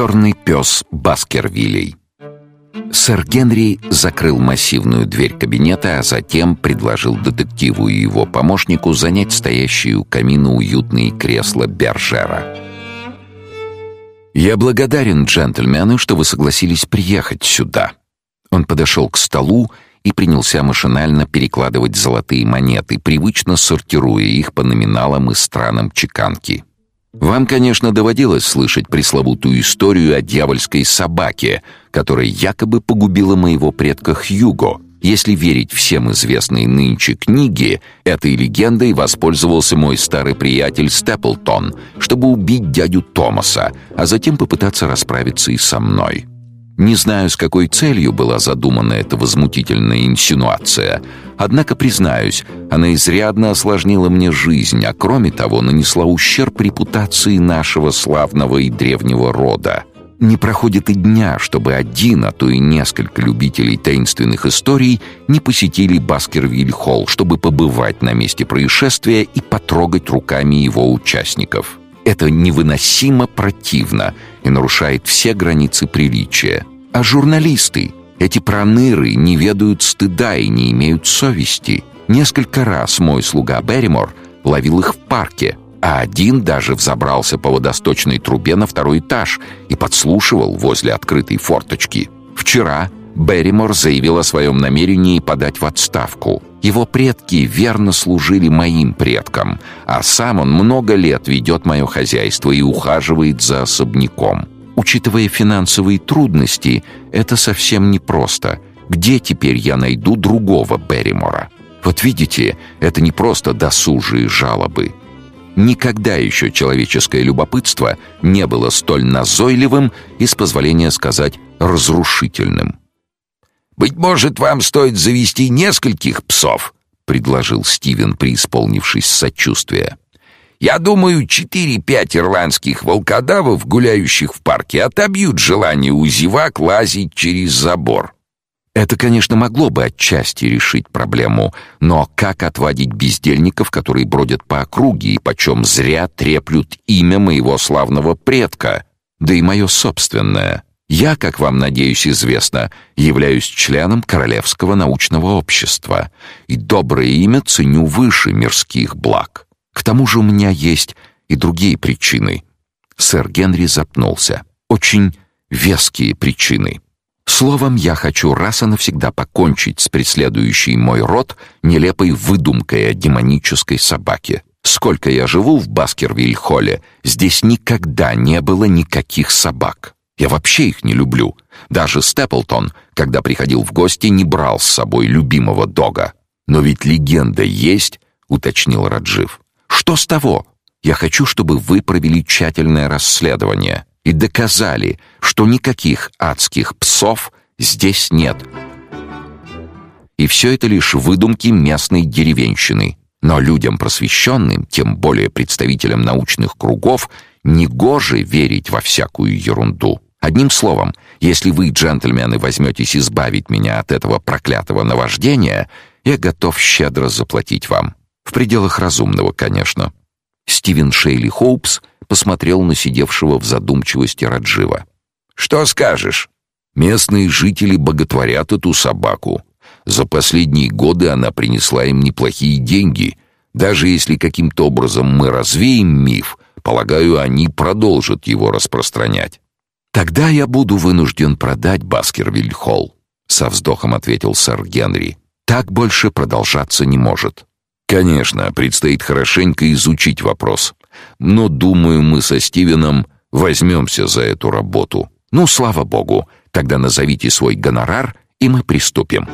Черный пес Баскервилей. Сэр Генри закрыл массивную дверь кабинета, а затем предложил детективу и его помощнику занять стоящие у камина уютные кресла Бержера. «Я благодарен, джентльмены, что вы согласились приехать сюда». Он подошел к столу и принялся машинально перекладывать золотые монеты, привычно сортируя их по номиналам и странам чеканки. Вам, конечно, доводилось слышать пресловутую историю о дьявольской собаке, которая якобы погубила моего предка Хьюго. Если верить всем известной нынче книге, этой легендой воспользовался мой старый приятель Степлтон, чтобы убить дядю Томаса, а затем попытаться расправиться и со мной. Не знаю, с какой целью была задумана эта возмутительная инсинуация, однако, признаюсь, она изрядно осложнила мне жизнь, а кроме того нанесла ущерб репутации нашего славного и древнего рода. Не проходит и дня, чтобы один, а то и несколько любителей таинственных историй не посетили Баскервиль-холл, чтобы побывать на месте происшествия и потрогать руками его участников. Это невыносимо противно и нарушает все границы приличия. А журналисты, эти проныры, не ведают стыда и не имеют совести. Несколько раз мой слуга Берримор ловил их в парке, а один даже взобрался по водосточной трубе на второй этаж и подслушивал возле открытой форточки. Вчера Берримор заявил о своем намерении подать в отставку. Его предки верно служили моим предкам, а сам он много лет ведет мое хозяйство и ухаживает за особняком. Учитывая финансовые трудности, это совсем непросто. Где теперь я найду другого Берримора? Вот видите, это не просто досужие жалобы. Никогда еще человеческое любопытство не было столь назойливым и, с позволения сказать, разрушительным. «Быть может, вам стоит завести нескольких псов?» — предложил Стивен, преисполнившись сочувствия. Я думаю, четыре-пять ирландских волкодавов, гуляющих в парке, отобьют желание у зевак лазить через забор. Это, конечно, могло бы отчасти решить проблему, но как отводить бездельников, которые бродят по округе и почем зря треплют имя моего славного предка, да и мое собственное? Я, как вам, надеюсь, известно, являюсь членом Королевского научного общества, и доброе имя ценю выше мирских благ. К тому же у меня есть и другие причины. Сэр Генри запнулся. Очень веские причины. Словом, я хочу раз и навсегда покончить с преследующей мой род нелепой выдумкой о демонической собаке. Сколько я живу в Баскервиль-холле, здесь никогда не было никаких собак. Я вообще их не люблю. Даже Степлтон, когда приходил в гости, не брал с собой любимого дога. Но ведь легенда есть, уточнил Раджив. Что с того? Я хочу, чтобы вы провели тщательное расследование и доказали, что никаких адских псов здесь нет. И все это лишь выдумки местной деревенщины. Но людям просвещенным, тем более представителям научных кругов, негоже верить во всякую ерунду. Одним словом, если вы, джентльмены, возьметесь избавить меня от этого проклятого наваждения, я готов щедро заплатить вам. В пределах разумного, конечно. Стивен Шейли Хоупс посмотрел на сидевшего в задумчивости Раджива. Что скажешь? Местные жители боготворят эту собаку. За последние годы она принесла им неплохие деньги. Даже если каким-то образом мы развеем миф, полагаю, они продолжат его распространять. Тогда я буду вынужден продать Баскервиль-холл, со вздохом ответил сэр Генри. Так больше продолжаться не может. Конечно, предстоит хорошенько изучить вопрос. Но, думаю, мы со Стивеном возьмемся за эту работу. Ну, слава богу. Тогда назовите свой гонорар, и мы приступим.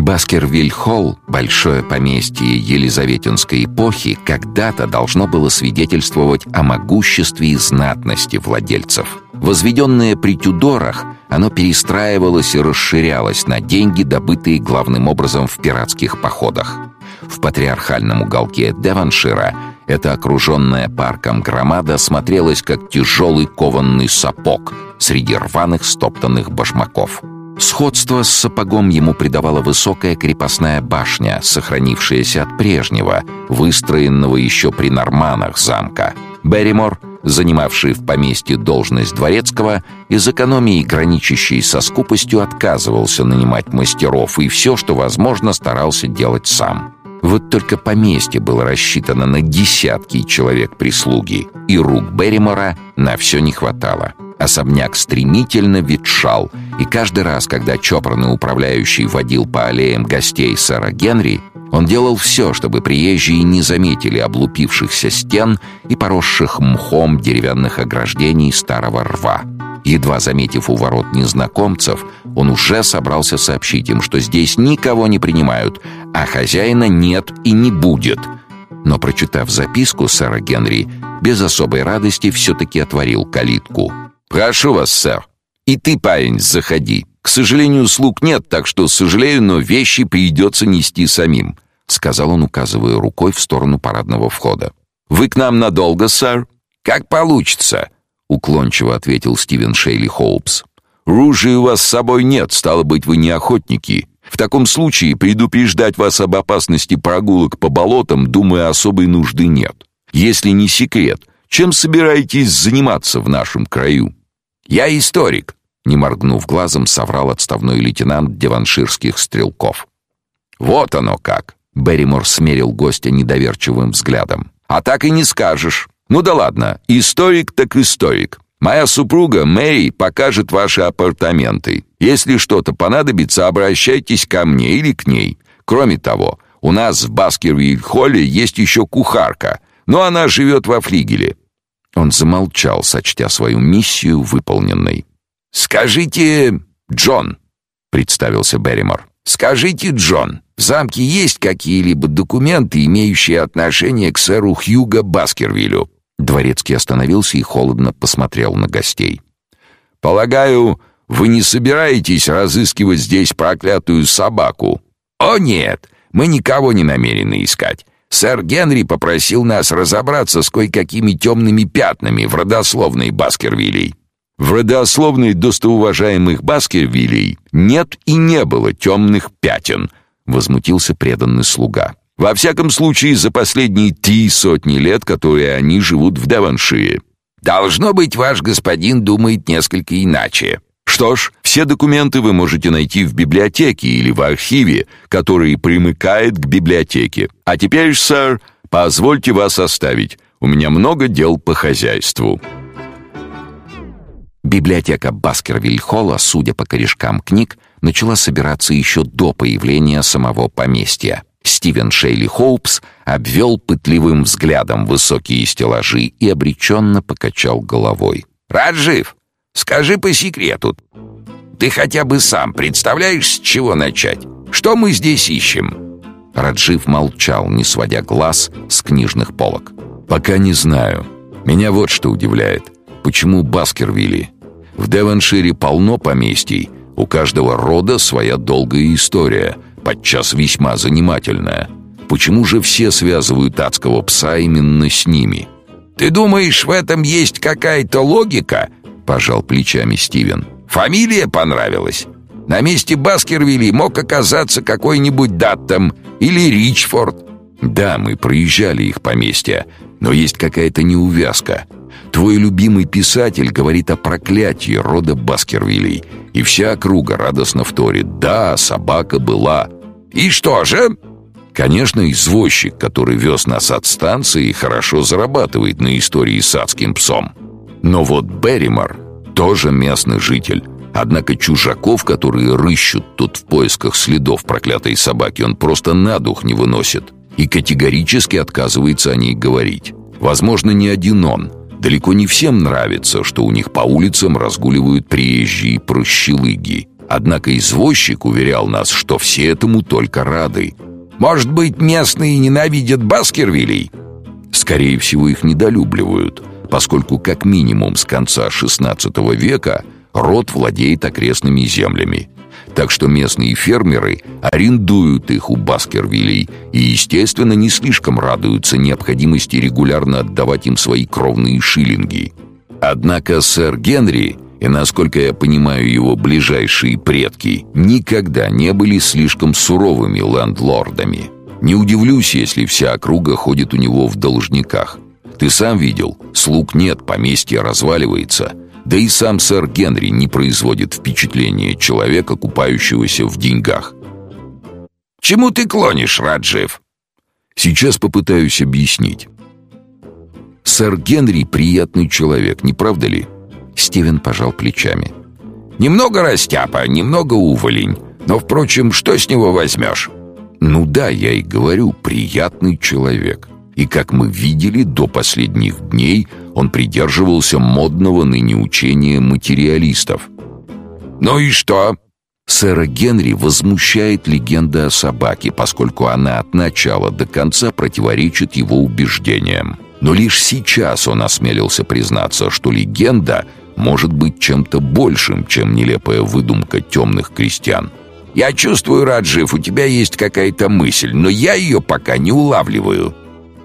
Баскервиль-Холл, большое поместье Елизаветинской эпохи, когда-то должно было свидетельствовать о могуществе и знатности владельцев. Возведенное при Тюдорах, оно перестраивалось и расширялось на деньги, добытые главным образом в пиратских походах. В патриархальном уголке Деваншира эта окруженная парком громада смотрелась как тяжелый кованный сапог среди рваных стоптанных башмаков. Сходство с сапогом ему придавала высокая крепостная башня, сохранившаяся от прежнего, выстроенного еще при норманах замка. Берримор занимавший в поместье должность дворецкого, из экономии, граничащей со скупостью, отказывался нанимать мастеров и все, что возможно, старался делать сам. Вот только поместье было рассчитано на десятки человек прислуги, и рук Берримора на все не хватало. Особняк стремительно ветшал, и каждый раз, когда чопорный управляющий водил по аллеям гостей сэра Генри, он делал все, чтобы приезжие не заметили облупившихся стен и поросших мхом деревянных ограждений старого рва. Едва заметив у ворот незнакомцев, он уже собрался сообщить им, что здесь никого не принимают, а хозяина нет и не будет. Но, прочитав записку сэра Генри, без особой радости все-таки отворил калитку. «Прошу вас, сэр. И ты, парень, заходи. К сожалению, слуг нет, так что, сожалею, но вещи придется нести самим», — сказал он, указывая рукой в сторону парадного входа. «Вы к нам надолго, сэр?» «Как получится», — уклончиво ответил Стивен Шейли Хоупс. «Ружья у вас с собой нет, стало быть, вы не охотники. В таком случае предупреждать вас об опасности прогулок по болотам, думаю, особой нужды нет. Если не секрет, чем собираетесь заниматься в нашем краю?» «Я историк», не моргнув глазом, соврал отставной лейтенант деванширских стрелков. «Вот оно как!» — Берримор смерил гостя недоверчивым взглядом. «А так и не скажешь. Ну да ладно, историк так историк. Моя супруга Мэри покажет ваши апартаменты. Если что-то понадобится, обращайтесь ко мне или к ней. Кроме того, у нас в Баскервиль-холле есть еще кухарка, но она живет во флигеле». Он замолчал, сочтя свою миссию выполненной. «Скажите, Джон», — представился Берримор. «Скажите, Джон, в замке есть какие-либо документы, имеющие отношение к сэру Хьюго Баскервилю?» Дворецкий остановился и холодно посмотрел на гостей. «Полагаю, вы не собираетесь разыскивать здесь проклятую собаку?» «О нет, мы никого не намерены искать. Сэр Генри попросил нас разобраться с кое-какими темными пятнами в родословной Баскервилей. В родословной достоуважаемых Баскервилей нет и не было темных пятен, возмутился преданный слуга. Во всяком случае, за последние три сотни лет, которые они живут в Девоншире. Должно быть, ваш господин думает несколько иначе. Что ж, все документы вы можете найти в библиотеке или в архиве, который примыкает к библиотеке. А теперь, сэр, позвольте вас оставить. У меня много дел по хозяйству. Библиотека Баскервиль-Холла, судя по корешкам книг, начала собираться еще до появления самого поместья. Стивен Шейли Хоупс обвел пытливым взглядом высокие стеллажи и обреченно покачал головой. «Раджив, скажи по секрету, ты хотя бы сам представляешь, с чего начать? Что мы здесь ищем?» Раджив молчал, не сводя глаз с книжных полок. «Пока не знаю. Меня вот что удивляет. Почему Баскервилли? В Девоншире полно поместий, у каждого рода своя долгая история, подчас весьма занимательная. Почему же все связывают адского пса именно с ними? «Ты думаешь, в этом есть какая-то логика?» — пожал плечами Стивен. «Фамилия понравилась. На месте Баскервилли мог оказаться какой-нибудь Даттом или Ричфорд». «Да, мы проезжали их поместья, но есть какая-то неувязка. Твой любимый писатель говорит о проклятии рода Баскервилей, и вся округа радостно вторит. Да, собака была. И что же? Конечно, извозчик, который вез нас от станции, хорошо зарабатывает на истории с адским псом. Но вот Берримор тоже местный житель. Однако чужаков, которые рыщут тут в поисках следов проклятой собаки, он просто на дух не выносит и категорически отказывается о ней говорить. Возможно, не один он — Далеко не всем нравится, что у них по улицам разгуливают приезжие прощелыги. Однако извозчик уверял нас, что все этому только рады. «Может быть, местные ненавидят Баскервилей?» Скорее всего, их недолюбливают, поскольку как минимум с конца XVI века род владеет окрестными землями так что местные фермеры арендуют их у Баскервилей и, естественно, не слишком радуются необходимости регулярно отдавать им свои кровные шиллинги. Однако сэр Генри, и, насколько я понимаю, его ближайшие предки, никогда не были слишком суровыми лендлордами. Не удивлюсь, если вся округа ходит у него в должниках. Ты сам видел, слуг нет, поместье разваливается. Да и сам сэр Генри не производит впечатления человека, купающегося в деньгах. Чему ты клонишь, Раджив? Сейчас попытаюсь объяснить. Сэр Генри приятный человек, не правда ли? Стивен пожал плечами. Немного растяпа, немного уволень. Но, впрочем, что с него возьмешь? Ну да, я и говорю, приятный человек. И, как мы видели, до последних дней он придерживался модного ныне учения материалистов. «Ну и что?» Сэра Генри возмущает легенда о собаке, поскольку она от начала до конца противоречит его убеждениям. Но лишь сейчас он осмелился признаться, что легенда может быть чем-то большим, чем нелепая выдумка темных крестьян. «Я чувствую, Раджив, у тебя есть какая-то мысль, но я ее пока не улавливаю».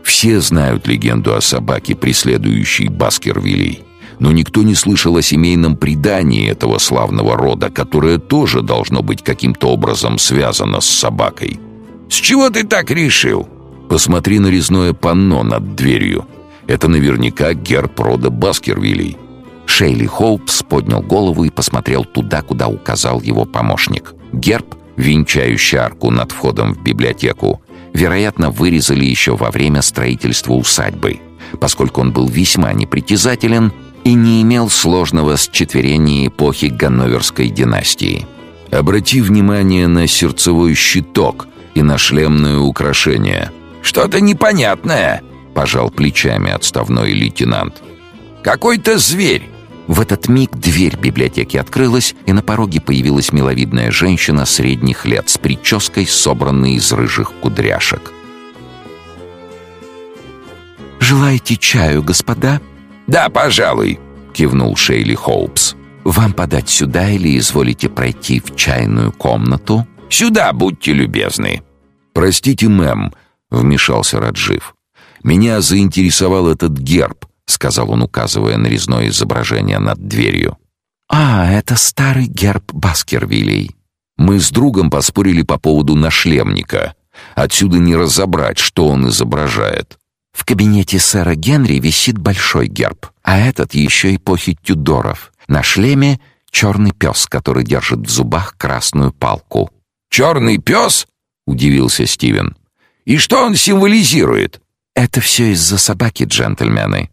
Все знают легенду о собаке, преследующей Баскервилей. Но никто не слышал о семейном предании этого славного рода, которое тоже должно быть каким-то образом связано с собакой. «С чего ты так решил?» Посмотри на резное панно над дверью. Это наверняка герб рода Баскервилей. Шейли Хоупс поднял голову и посмотрел туда, куда указал его помощник. Герб, венчающий арку над входом в библиотеку, вероятно, вырезали еще во время строительства усадьбы, поскольку он был весьма непритязателен и не имел сложного счетверения эпохи Ганноверской династии. Обрати внимание на сердцевой щиток и на шлемное украшение. «Что-то непонятное», — пожал плечами отставной лейтенант. «Какой-то зверь». В этот миг дверь библиотеки открылась, и на пороге появилась миловидная женщина средних лет с прической, собранной из рыжих кудряшек. «Желаете чаю, господа?» «Да, пожалуй», — кивнул Шейли Хоупс. «Вам подать сюда или изволите пройти в чайную комнату?» «Сюда, будьте любезны». «Простите, мэм», — вмешался Раджив. «Меня заинтересовал этот герб», — сказал он, указывая на резное изображение над дверью. «А, это старый герб Баскервилей». Мы с другом поспорили по поводу нашлемника. Отсюда не разобрать, что он изображает. В кабинете сэра Генри висит большой герб, а этот еще эпохи Тюдоров. На шлеме черный пес, который держит в зубах красную палку. «Черный пес?» — удивился Стивен. «И что он символизирует?» «Это все из-за собаки, джентльмены».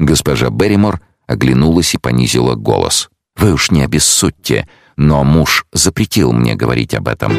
Госпожа Берримор оглянулась и понизила голос. «Вы уж не обессудьте, но муж запретил мне говорить об этом.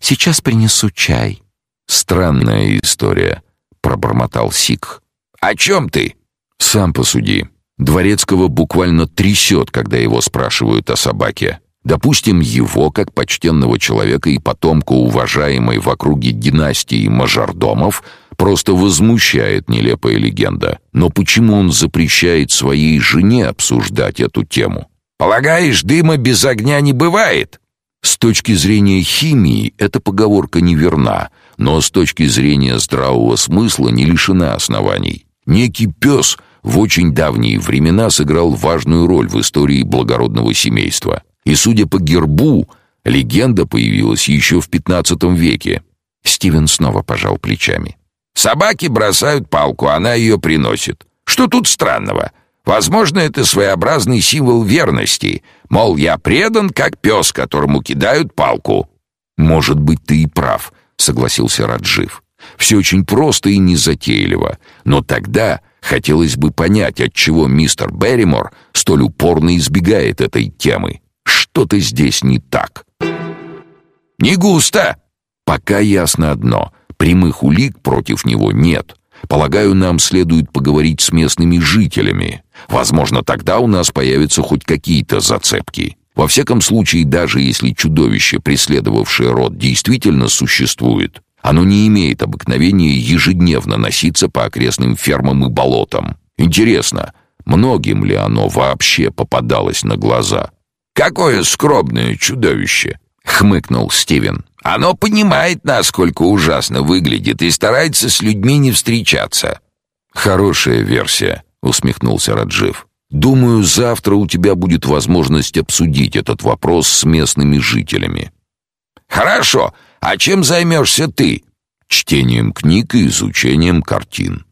Сейчас принесу чай». «Странная история», пробормотал Сик. «О чем ты?» «Сам посуди. Дворецкого буквально трясет, когда его спрашивают о собаке. Допустим, его, как почтенного человека и потомка уважаемой в округе династии мажордомов, просто возмущает нелепая легенда. Но почему он запрещает своей жене обсуждать эту тему? «Полагаешь, дыма без огня не бывает?» С точки зрения химии эта поговорка неверна, но с точки зрения здравого смысла не лишена оснований. Некий пес в очень давние времена сыграл важную роль в истории благородного семейства. И, судя по гербу, легенда появилась еще в XV веке. Стивен снова пожал плечами. «Собаки бросают палку, она ее приносит. Что тут странного? Возможно, это своеобразный символ верности. Мол, я предан, как пес, которому кидают палку». «Может быть, ты и прав», — согласился Раджив. «Все очень просто и незатейливо. Но тогда хотелось бы понять, отчего мистер Берримор столь упорно избегает этой темы. Что-то здесь не так». «Не густо!» «Пока ясно одно. Прямых улик против него нет. Полагаю, нам следует поговорить с местными жителями. Возможно, тогда у нас появятся хоть какие-то зацепки». Во всяком случае, даже если чудовище, преследовавшее род, действительно существует, оно не имеет обыкновения ежедневно носиться по окрестным фермам и болотам. Интересно, многим ли оно вообще попадалось на глаза? «Какое скромное чудовище!» — хмыкнул Стивен. «Оно понимает, насколько ужасно выглядит, и старается с людьми не встречаться». «Хорошая версия», — усмехнулся Раджив. Думаю, завтра у тебя будет возможность обсудить этот вопрос с местными жителями. Хорошо. А чем займешься ты? Чтением книг и изучением картин.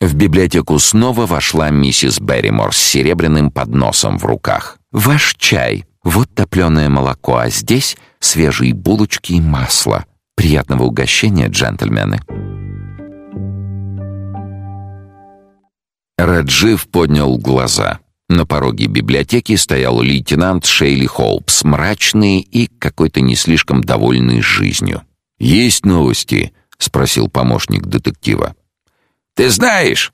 В библиотеку снова вошла миссис Берримор с серебряным подносом в руках. «Ваш чай. Вот топленое молоко, а здесь свежие булочки и масло. Приятного угощения, джентльмены!» Раджив поднял глаза. На пороге библиотеки стоял лейтенант Шейли Холпс, мрачный и какой-то не слишком довольный жизнью. «Есть новости?» — спросил помощник детектива. «Ты знаешь...»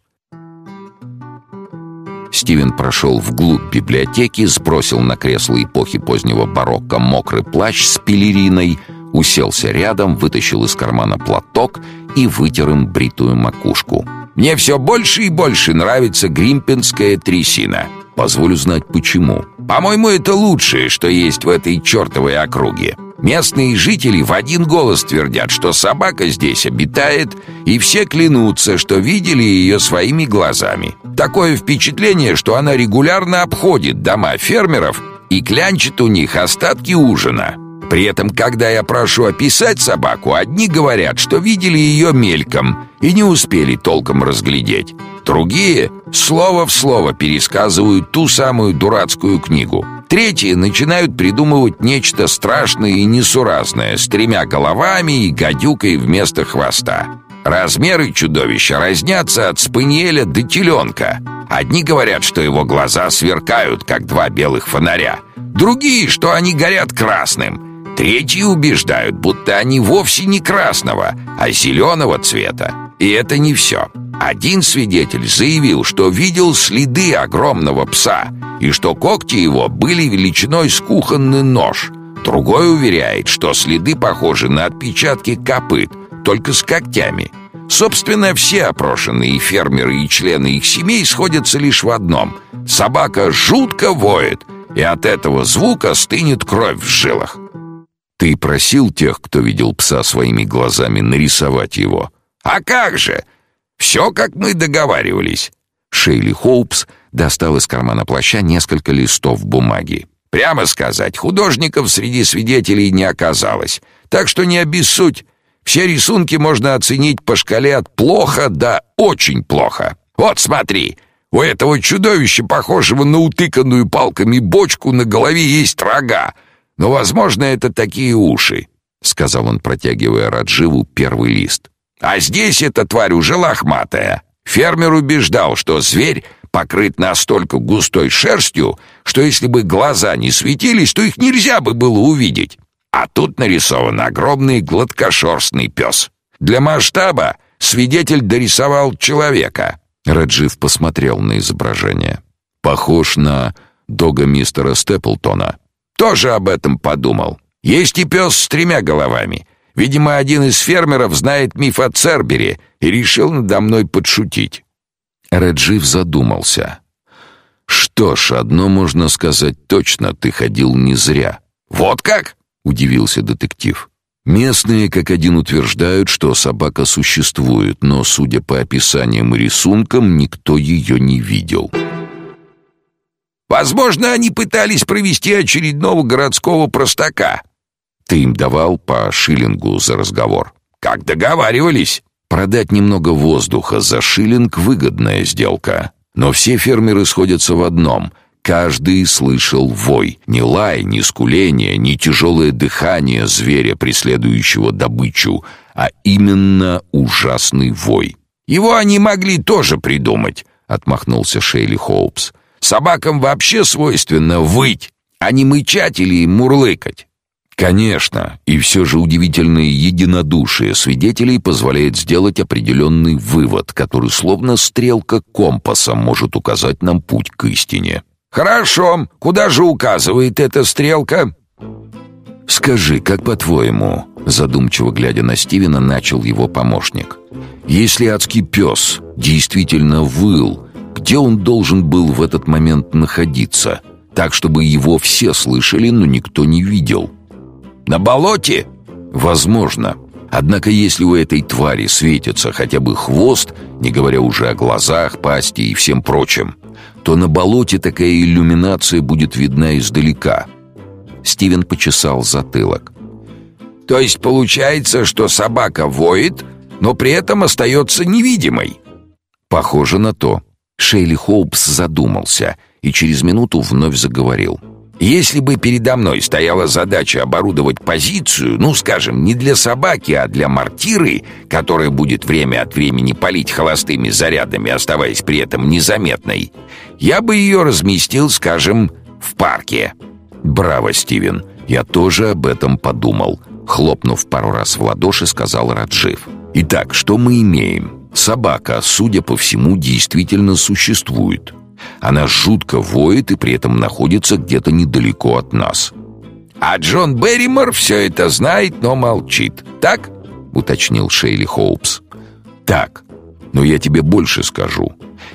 Стивен прошел вглубь библиотеки, сбросил на кресло эпохи позднего барокко мокрый плащ с пелериной, уселся рядом, вытащил из кармана платок и вытер им бритую макушку. «Мне все больше и больше нравится гримпинская трясина». Позволю знать почему. По-моему, это лучшее, что есть в этой чертовой округе. Местные жители в один голос твердят, что собака здесь обитает, и все клянутся, что видели ее своими глазами. Такое впечатление, что она регулярно обходит дома фермеров и клянчит у них остатки ужина. При этом, когда я прошу описать собаку, одни говорят, что видели ее мельком и не успели толком разглядеть. Другие слово в слово пересказывают ту самую дурацкую книгу. Третьи начинают придумывать нечто страшное и несуразное с тремя головами и гадюкой вместо хвоста. Размеры чудовища разнятся от спаниеля до теленка. Одни говорят, что его глаза сверкают, как два белых фонаря. Другие, что они горят красным. Третьи убеждают, будто они вовсе не красного, а зеленого цвета. И это не все. Один свидетель заявил, что видел следы огромного пса и что когти его были величиной с кухонный нож. Другой уверяет, что следы похожи на отпечатки копыт, только с когтями. Собственно, все опрошенные фермеры и члены их семей сходятся лишь в одном. Собака жутко воет, и от этого звука стынет кровь в жилах. Ты просил тех, кто видел пса своими глазами, нарисовать его? А как же? Все, как мы договаривались. Шейли Хоупс достал из кармана плаща несколько листов бумаги. Прямо сказать, художников среди свидетелей не оказалось. Так что не обессудь. Все рисунки можно оценить по шкале от плохо до очень плохо. Вот смотри, у этого чудовища, похожего на утыканную палками бочку, на голове есть рога. Но, возможно, это такие уши, — сказал он, протягивая Радживу первый лист. А здесь эта тварь уже лохматая. Фермер убеждал, что зверь покрыт настолько густой шерстью, что если бы глаза не светились, то их нельзя бы было увидеть. А тут нарисован огромный гладкошерстный пес. Для масштаба свидетель дорисовал человека. Раджив посмотрел на изображение. Похож на дога мистера Степлтона. Тоже об этом подумал. Есть и пес с тремя головами. Видимо, один из фермеров знает миф о Цербере и решил надо мной подшутить. Реджив задумался. Что ж, одно можно сказать точно, ты ходил не зря. Вот как? удивился детектив. Местные как один утверждают, что собака существует, но, судя по описаниям и рисункам, никто ее не видел. Возможно, они пытались провести очередного городского простака, ты им давал по шиллингу за разговор. Как договаривались. Продать немного воздуха за шиллинг выгодная сделка. Но все фермеры сходятся в одном: каждый слышал вой, ни лай, ни скуление, ни тяжелое дыхание зверя, преследующего добычу, а именно ужасный вой. Его они могли тоже придумать, отмахнулся Шейли Хоупс. Собакам вообще свойственно выть, а не мычать или мурлыкать. Конечно, и все же удивительное единодушие свидетелей позволяет сделать определенный вывод, который словно стрелка компаса может указать нам путь к истине. Хорошо, куда же указывает эта стрелка? Скажи, как по-твоему, задумчиво глядя на Стивена, начал его помощник. Если адский пес действительно выл, где он должен был в этот момент находиться, так чтобы его все слышали, но никто не видел? На болоте? Возможно. Однако если у этой твари светится хотя бы хвост, не говоря уже о глазах, пасти и всем прочем, то на болоте такая иллюминация будет видна издалека. Стивен почесал затылок. То есть получается, что собака воет, но при этом остается невидимой. Похоже на то. Шейли Хоупс задумался и через минуту вновь заговорил. Если бы передо мной стояла задача оборудовать позицию, ну, скажем, не для собаки, а для мортиры, которая будет время от времени палить холостыми зарядами, оставаясь при этом незаметной, я бы ее разместил, скажем, в парке. Браво, Стивен. Я тоже об этом подумал. Хлопнув пару раз в ладоши, сказал Раджив. Итак, что мы имеем? Собака, судя по всему, действительно существует. Она жутко воет и при этом находится где-то недалеко от нас. А Джон Берримор все это знает, но молчит. Так? уточнил Шейли Хоупс. Так. Но я тебе больше скажу.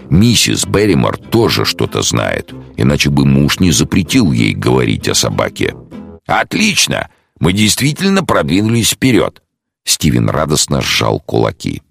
Миссис Берримор тоже что-то знает, иначе бы муж не запретил ей говорить о собаке. Отлично. Мы действительно продвинулись вперед. Стивен радостно сжал кулаки.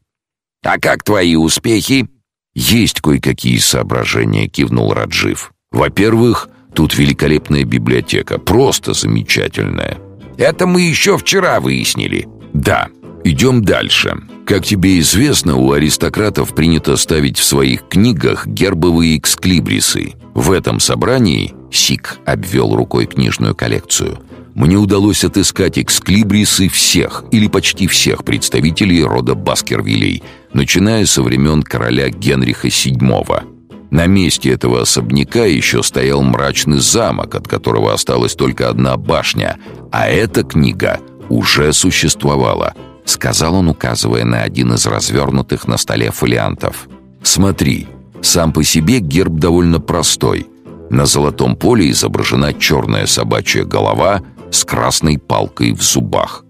А как твои успехи? «Есть кое-какие соображения», — кивнул Раджив. «Во-первых, тут великолепная библиотека, просто замечательная». «Это мы еще вчера выяснили». «Да, идем дальше. Как тебе известно, у аристократов принято ставить в своих книгах гербовые эксклибрисы. В этом собрании Сик обвел рукой книжную коллекцию — мне удалось отыскать эксклибрисы всех или почти всех представителей рода Баскервилей, начиная со времен короля Генриха VII. На месте этого особняка еще стоял мрачный замок, от которого осталась только одна башня, а эта книга уже существовала, сказал он, указывая на один из развернутых на столе фолиантов. Смотри, сам по себе герб довольно простой. На золотом поле изображена черная собачья голова — с красной палкой в зубах.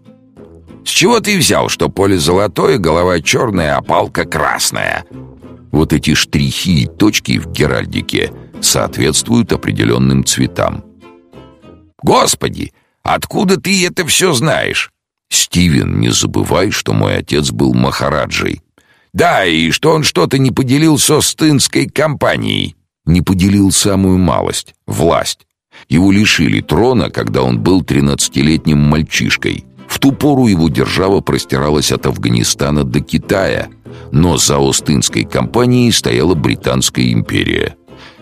«С чего ты взял, что поле золотое, голова черная, а палка красная?» Вот эти штрихи и точки в геральдике соответствуют определенным цветам. «Господи, откуда ты это все знаешь?» «Стивен, не забывай, что мой отец был махараджей». «Да, и что он что-то не поделил со стынской компанией». «Не поделил самую малость — власть. Его лишили трона, когда он был тринадцатилетним мальчишкой. В ту пору его держава простиралась от Афганистана до Китая, но за Остинской компанией стояла Британская империя.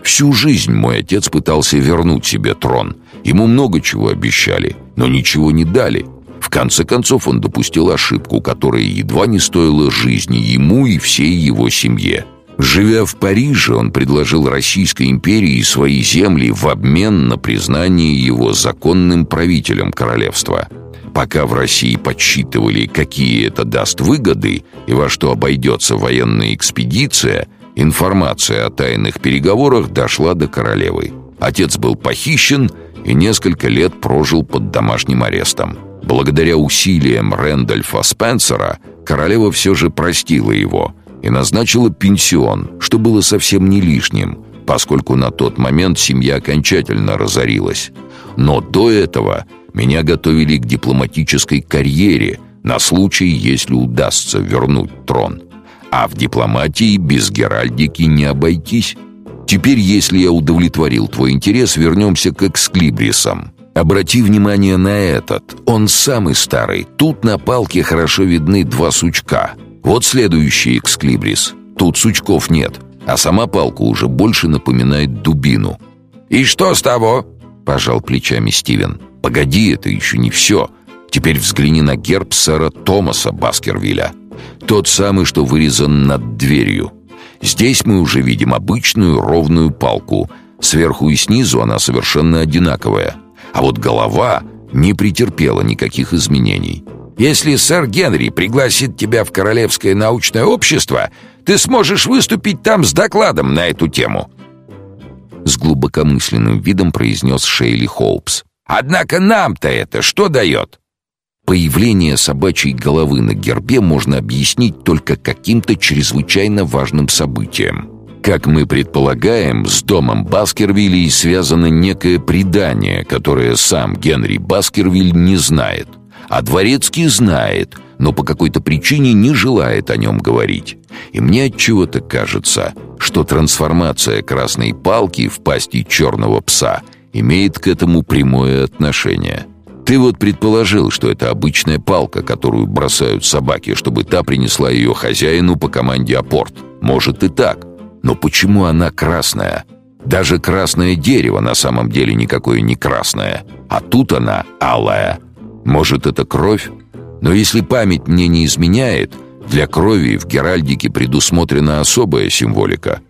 Всю жизнь мой отец пытался вернуть себе трон. Ему много чего обещали, но ничего не дали. В конце концов он допустил ошибку, которая едва не стоила жизни ему и всей его семье. Живя в Париже, он предложил Российской империи свои земли в обмен на признание его законным правителем королевства. Пока в России подсчитывали, какие это даст выгоды и во что обойдется военная экспедиция, информация о тайных переговорах дошла до королевы. Отец был похищен и несколько лет прожил под домашним арестом. Благодаря усилиям Рэндольфа Спенсера королева все же простила его – и назначила пенсион, что было совсем не лишним, поскольку на тот момент семья окончательно разорилась. Но до этого меня готовили к дипломатической карьере на случай, если удастся вернуть трон. А в дипломатии без геральдики не обойтись. Теперь, если я удовлетворил твой интерес, вернемся к эксклибрисам. Обрати внимание на этот. Он самый старый. Тут на палке хорошо видны два сучка — вот следующий эксклибрис. Тут сучков нет, а сама палка уже больше напоминает дубину. «И что с того?» — пожал плечами Стивен. «Погоди, это еще не все. Теперь взгляни на герб сэра Томаса Баскервилля. Тот самый, что вырезан над дверью. Здесь мы уже видим обычную ровную палку. Сверху и снизу она совершенно одинаковая. А вот голова не претерпела никаких изменений. Если сэр Генри пригласит тебя в Королевское научное общество, ты сможешь выступить там с докладом на эту тему». С глубокомысленным видом произнес Шейли Хоупс. «Однако нам-то это что дает?» Появление собачьей головы на гербе можно объяснить только каким-то чрезвычайно важным событием. Как мы предполагаем, с домом Баскервилей связано некое предание, которое сам Генри Баскервиль не знает. А Дворецкий знает, но по какой-то причине не желает о нем говорить. И мне от чего-то кажется, что трансформация красной палки в пасти черного пса имеет к этому прямое отношение. Ты вот предположил, что это обычная палка, которую бросают собаке, чтобы та принесла ее хозяину по команде апорт. Может и так. Но почему она красная? Даже красное дерево на самом деле никакое не красное. А тут она алая. Может, это кровь? Но если память мне не изменяет, для крови в геральдике предусмотрена особая символика.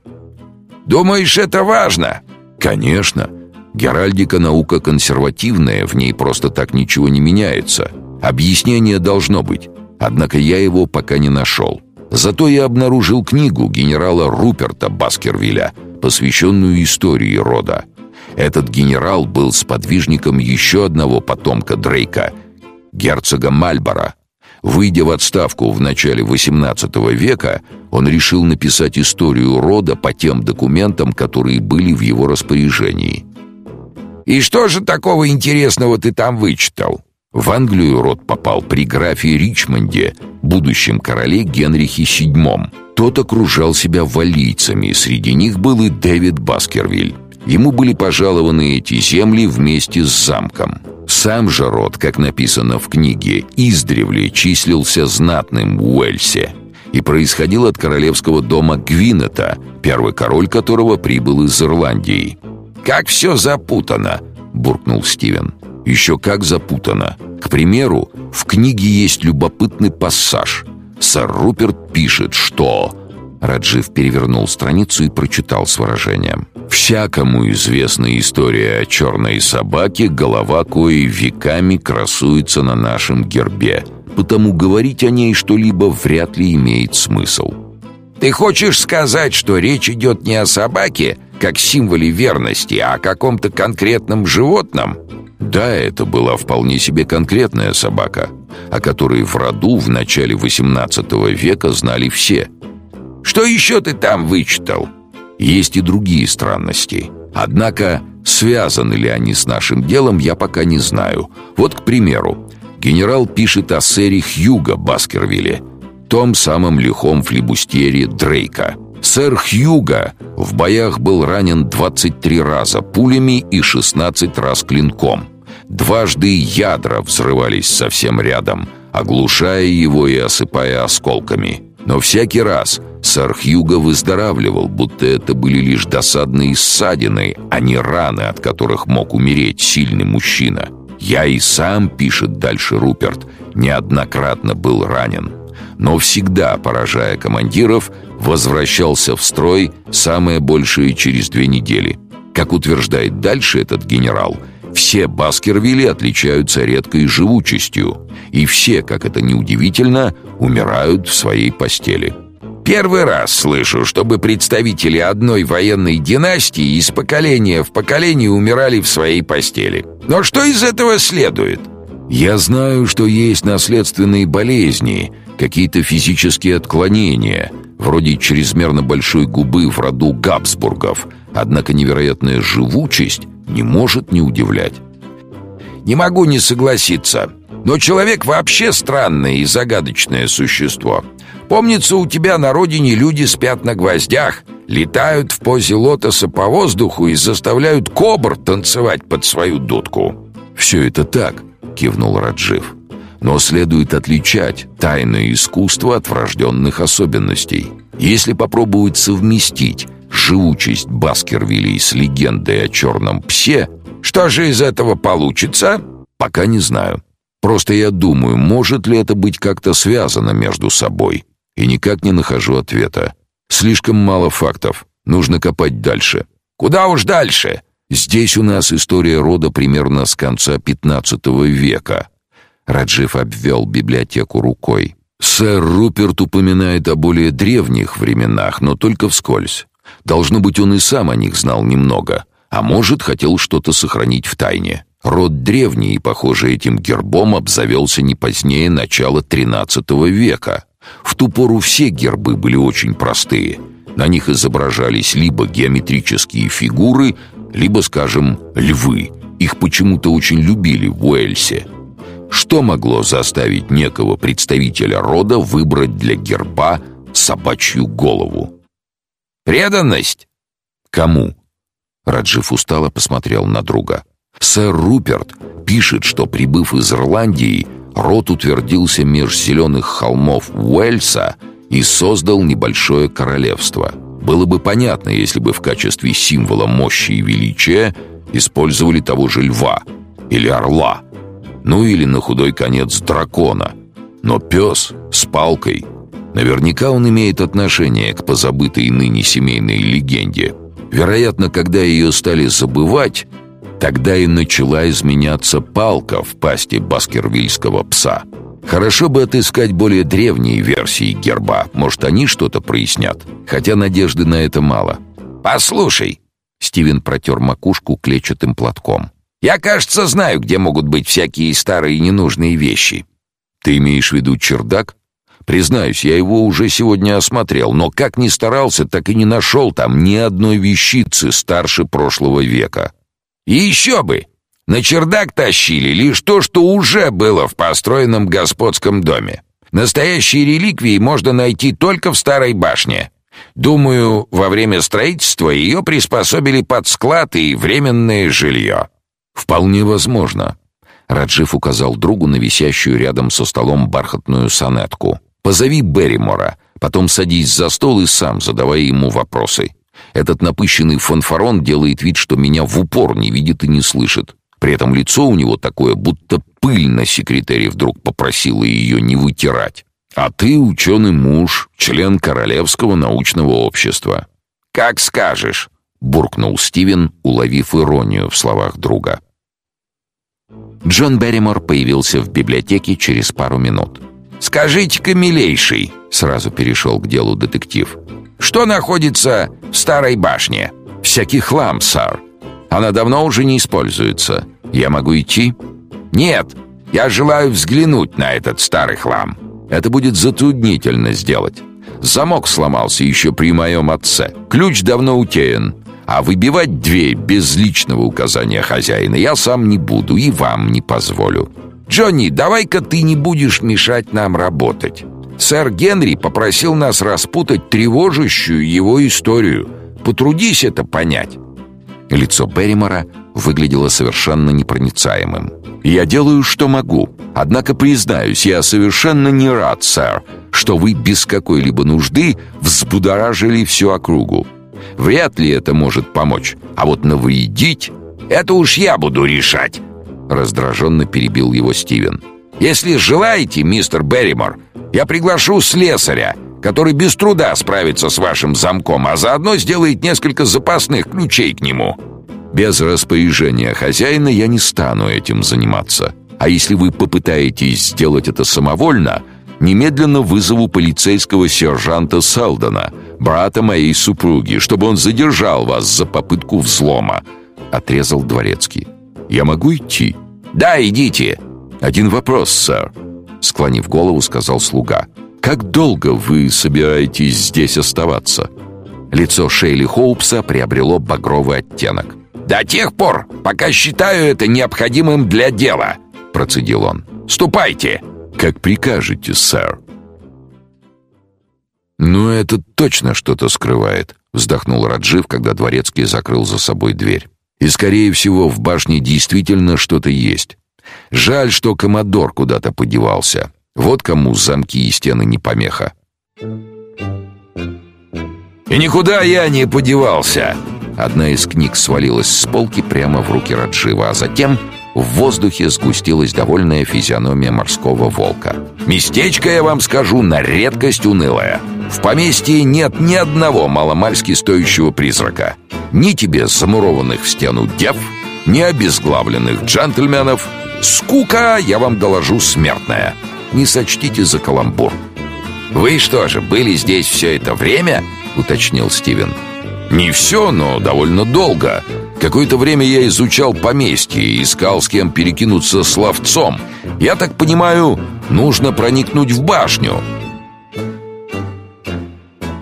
«Думаешь, это важно?» «Конечно. Геральдика наука консервативная, в ней просто так ничего не меняется. Объяснение должно быть, однако я его пока не нашел. Зато я обнаружил книгу генерала Руперта Баскервилля, посвященную истории рода. Этот генерал был сподвижником еще одного потомка Дрейка, герцога Мальбора. Выйдя в отставку в начале XVIII века, он решил написать историю рода по тем документам, которые были в его распоряжении. «И что же такого интересного ты там вычитал?» В Англию род попал при графе Ричмонде, будущем короле Генрихе VII. Тот окружал себя валийцами, среди них был и Дэвид Баскервиль. Ему были пожалованы эти земли вместе с замком. Сам же род, как написано в книге, издревле числился знатным в Уэльсе и происходил от королевского дома Гвинета, первый король которого прибыл из Ирландии. «Как все запутано!» — буркнул Стивен. Еще как запутано. К примеру, в книге есть любопытный пассаж. Сэр Руперт пишет, что... Раджив перевернул страницу и прочитал с выражением. «Всякому известна история о черной собаке, голова коей веками красуется на нашем гербе, потому говорить о ней что-либо вряд ли имеет смысл». «Ты хочешь сказать, что речь идет не о собаке, как символе верности, а о каком-то конкретном животном?» Да, это была вполне себе конкретная собака, о которой в роду в начале XVIII века знали все. Что еще ты там вычитал? Есть и другие странности. Однако, связаны ли они с нашим делом, я пока не знаю. Вот, к примеру, генерал пишет о сэре Хьюго Баскервилле, том самом лихом флибустьере Дрейка. Сэр Хьюго в боях был ранен 23 раза пулями и 16 раз клинком. Дважды ядра взрывались совсем рядом, оглушая его и осыпая осколками. Но всякий раз сэр Хьюго выздоравливал, будто это были лишь досадные ссадины, а не раны, от которых мог умереть сильный мужчина. «Я и сам», — пишет дальше Руперт, — «неоднократно был ранен, но всегда, поражая командиров, возвращался в строй самое большее через две недели. Как утверждает дальше этот генерал, все Баскервилли отличаются редкой живучестью, и все, как это ни удивительно, умирают в своей постели. Первый раз слышу, чтобы представители одной военной династии из поколения в поколение умирали в своей постели. Но что из этого следует? Я знаю, что есть наследственные болезни, какие-то физические отклонения, вроде чрезмерно большой губы в роду Габсбургов, однако невероятная живучесть не может не удивлять. Не могу не согласиться, но человек вообще странное и загадочное существо. Помнится, у тебя на родине люди спят на гвоздях, летают в позе лотоса по воздуху и заставляют кобр танцевать под свою дудку. «Все это так», — кивнул Раджив. Но следует отличать тайное искусство от врожденных особенностей. Если попробовать совместить живучесть Баскервилей с легендой о черном псе, что же из этого получится? Пока не знаю. Просто я думаю, может ли это быть как-то связано между собой. И никак не нахожу ответа. Слишком мало фактов. Нужно копать дальше. Куда уж дальше? Здесь у нас история рода примерно с конца 15 века. Раджив обвел библиотеку рукой. Сэр Руперт упоминает о более древних временах, но только вскользь. Должно быть, он и сам о них знал немного, а может, хотел что-то сохранить в тайне. Род древний и, похоже, этим гербом обзавелся не позднее начала XIII века. В ту пору все гербы были очень простые. На них изображались либо геометрические фигуры, либо, скажем, львы. Их почему-то очень любили в Уэльсе. Что могло заставить некого представителя рода выбрать для герба собачью голову? Преданность? Кому? Раджив устало посмотрел на друга. Сэр Руперт пишет, что, прибыв из Ирландии, род утвердился меж зеленых холмов Уэльса и создал небольшое королевство. Было бы понятно, если бы в качестве символа мощи и величия использовали того же льва или орла, ну или на худой конец дракона. Но пес с палкой, наверняка он имеет отношение к позабытой ныне семейной легенде. Вероятно, когда ее стали забывать, тогда и начала изменяться палка в пасти баскервильского пса. Хорошо бы отыскать более древние версии герба. Может, они что-то прояснят. Хотя надежды на это мало. «Послушай!» Стивен протер макушку клетчатым платком. «Я, кажется, знаю, где могут быть всякие старые ненужные вещи». «Ты имеешь в виду чердак?» Признаюсь, я его уже сегодня осмотрел, но как ни старался, так и не нашел там ни одной вещицы старше прошлого века. И еще бы! На чердак тащили лишь то, что уже было в построенном господском доме. Настоящие реликвии можно найти только в старой башне. Думаю, во время строительства ее приспособили под склад и временное жилье. Вполне возможно. Раджив указал другу на висящую рядом со столом бархатную сонетку. Позови Берримора, потом садись за стол и сам задавай ему вопросы. Этот напыщенный фанфарон делает вид, что меня в упор не видит и не слышит. При этом лицо у него такое, будто пыль на секретаре вдруг попросила ее не вытирать. А ты ученый муж, член Королевского научного общества. Как скажешь, буркнул Стивен, уловив иронию в словах друга. Джон Берримор появился в библиотеке через пару минут. «Скажите-ка, милейший», — сразу перешел к делу детектив, «что находится в старой башне?» «Всякий хлам, сэр. Она давно уже не используется. Я могу идти?» «Нет, я желаю взглянуть на этот старый хлам». «Это будет затруднительно сделать. Замок сломался еще при моем отце. Ключ давно утерян. А выбивать дверь без личного указания хозяина я сам не буду и вам не позволю». «Джонни, давай-ка ты не будешь мешать нам работать. Сэр Генри попросил нас распутать тревожащую его историю. Потрудись это понять». Лицо Берримора выглядело совершенно непроницаемым. «Я делаю, что могу. Однако, признаюсь, я совершенно не рад, сэр, что вы без какой-либо нужды взбудоражили всю округу. Вряд ли это может помочь. А вот навредить — это уж я буду решать. Раздраженно перебил его Стивен. «Если желаете, мистер Берримор, я приглашу слесаря, который без труда справится с вашим замком, а заодно сделает несколько запасных ключей к нему». «Без распоряжения хозяина я не стану этим заниматься. А если вы попытаетесь сделать это самовольно, немедленно вызову полицейского сержанта Селдона, брата моей супруги, чтобы он задержал вас за попытку взлома», — отрезал дворецкий. Я могу идти?» «Да, идите!» «Один вопрос, сэр», — склонив голову, сказал слуга. «Как долго вы собираетесь здесь оставаться?» Лицо Шейли Хоупса приобрело багровый оттенок. «До тех пор, пока считаю это необходимым для дела», — процедил он. «Ступайте!» «Как прикажете, сэр». «Ну, это точно что-то скрывает», — вздохнул Раджив, когда дворецкий закрыл за собой дверь. И, скорее всего, в башне действительно что-то есть. Жаль, что комодор куда-то подевался. Вот кому замки и стены не помеха. «И никуда я не подевался!» Одна из книг свалилась с полки прямо в руки Раджива, а затем в воздухе сгустилась довольная физиономия морского волка. «Местечко, я вам скажу, на редкость унылое. В поместье нет ни одного маломальски стоящего призрака. Ни тебе замурованных в стену дев, ни обезглавленных джентльменов. Скука, я вам доложу, смертная. Не сочтите за каламбур. «Вы что же, были здесь все это время?» — уточнил Стивен. «Не все, но довольно долго. Какое-то время я изучал поместье и искал, с кем перекинуться словцом. Я так понимаю, нужно проникнуть в башню».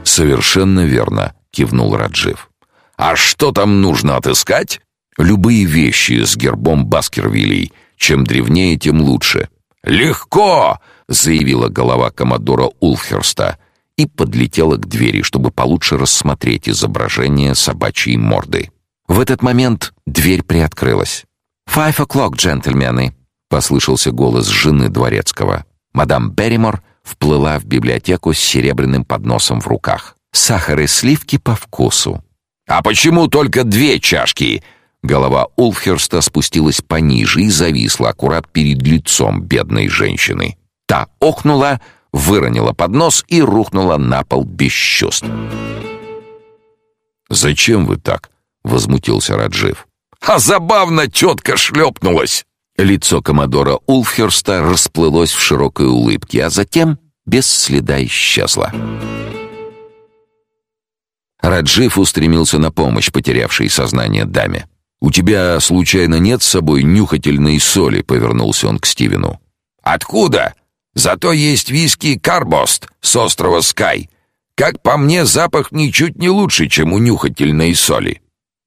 «Совершенно верно», — кивнул Раджив. А что там нужно отыскать? Любые вещи с гербом Баскервилей. Чем древнее, тем лучше. Легко, заявила голова коммодора Улфхерста и подлетела к двери, чтобы получше рассмотреть изображение собачьей морды. В этот момент дверь приоткрылась. «Five o'clock, джентльмены!» — послышался голос жены дворецкого. Мадам Берримор вплыла в библиотеку с серебряным подносом в руках. Сахар и сливки по вкусу. «А почему только две чашки?» Голова Улфхерста спустилась пониже и зависла аккурат перед лицом бедной женщины. Та охнула, выронила поднос и рухнула на пол без чувств. «Зачем вы так?» — возмутился Раджив. «А забавно тетка шлепнулась!» Лицо коммодора Улфхерста расплылось в широкой улыбке, а затем без следа исчезло. Раджив устремился на помощь потерявшей сознание даме. «У тебя, случайно, нет с собой нюхательной соли?» — повернулся он к Стивену. «Откуда? Зато есть виски «Карбост» с острова Скай. Как по мне, запах ничуть не лучше, чем у нюхательной соли».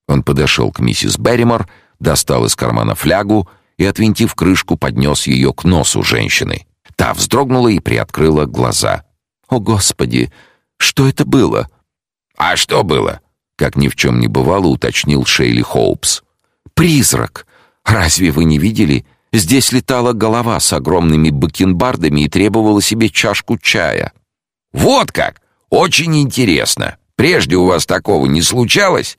Он подошел к миссис Берримор, достал из кармана флягу и, отвинтив крышку, поднес ее к носу женщины. Та вздрогнула и приоткрыла глаза. «О, Господи! Что это было?» «А что было?» Как ни в чем не бывало, уточнил Шейли Хоупс. «Призрак! Разве вы не видели? Здесь летала голова с огромными бакенбардами и требовала себе чашку чая». «Вот как! Очень интересно! Прежде у вас такого не случалось?»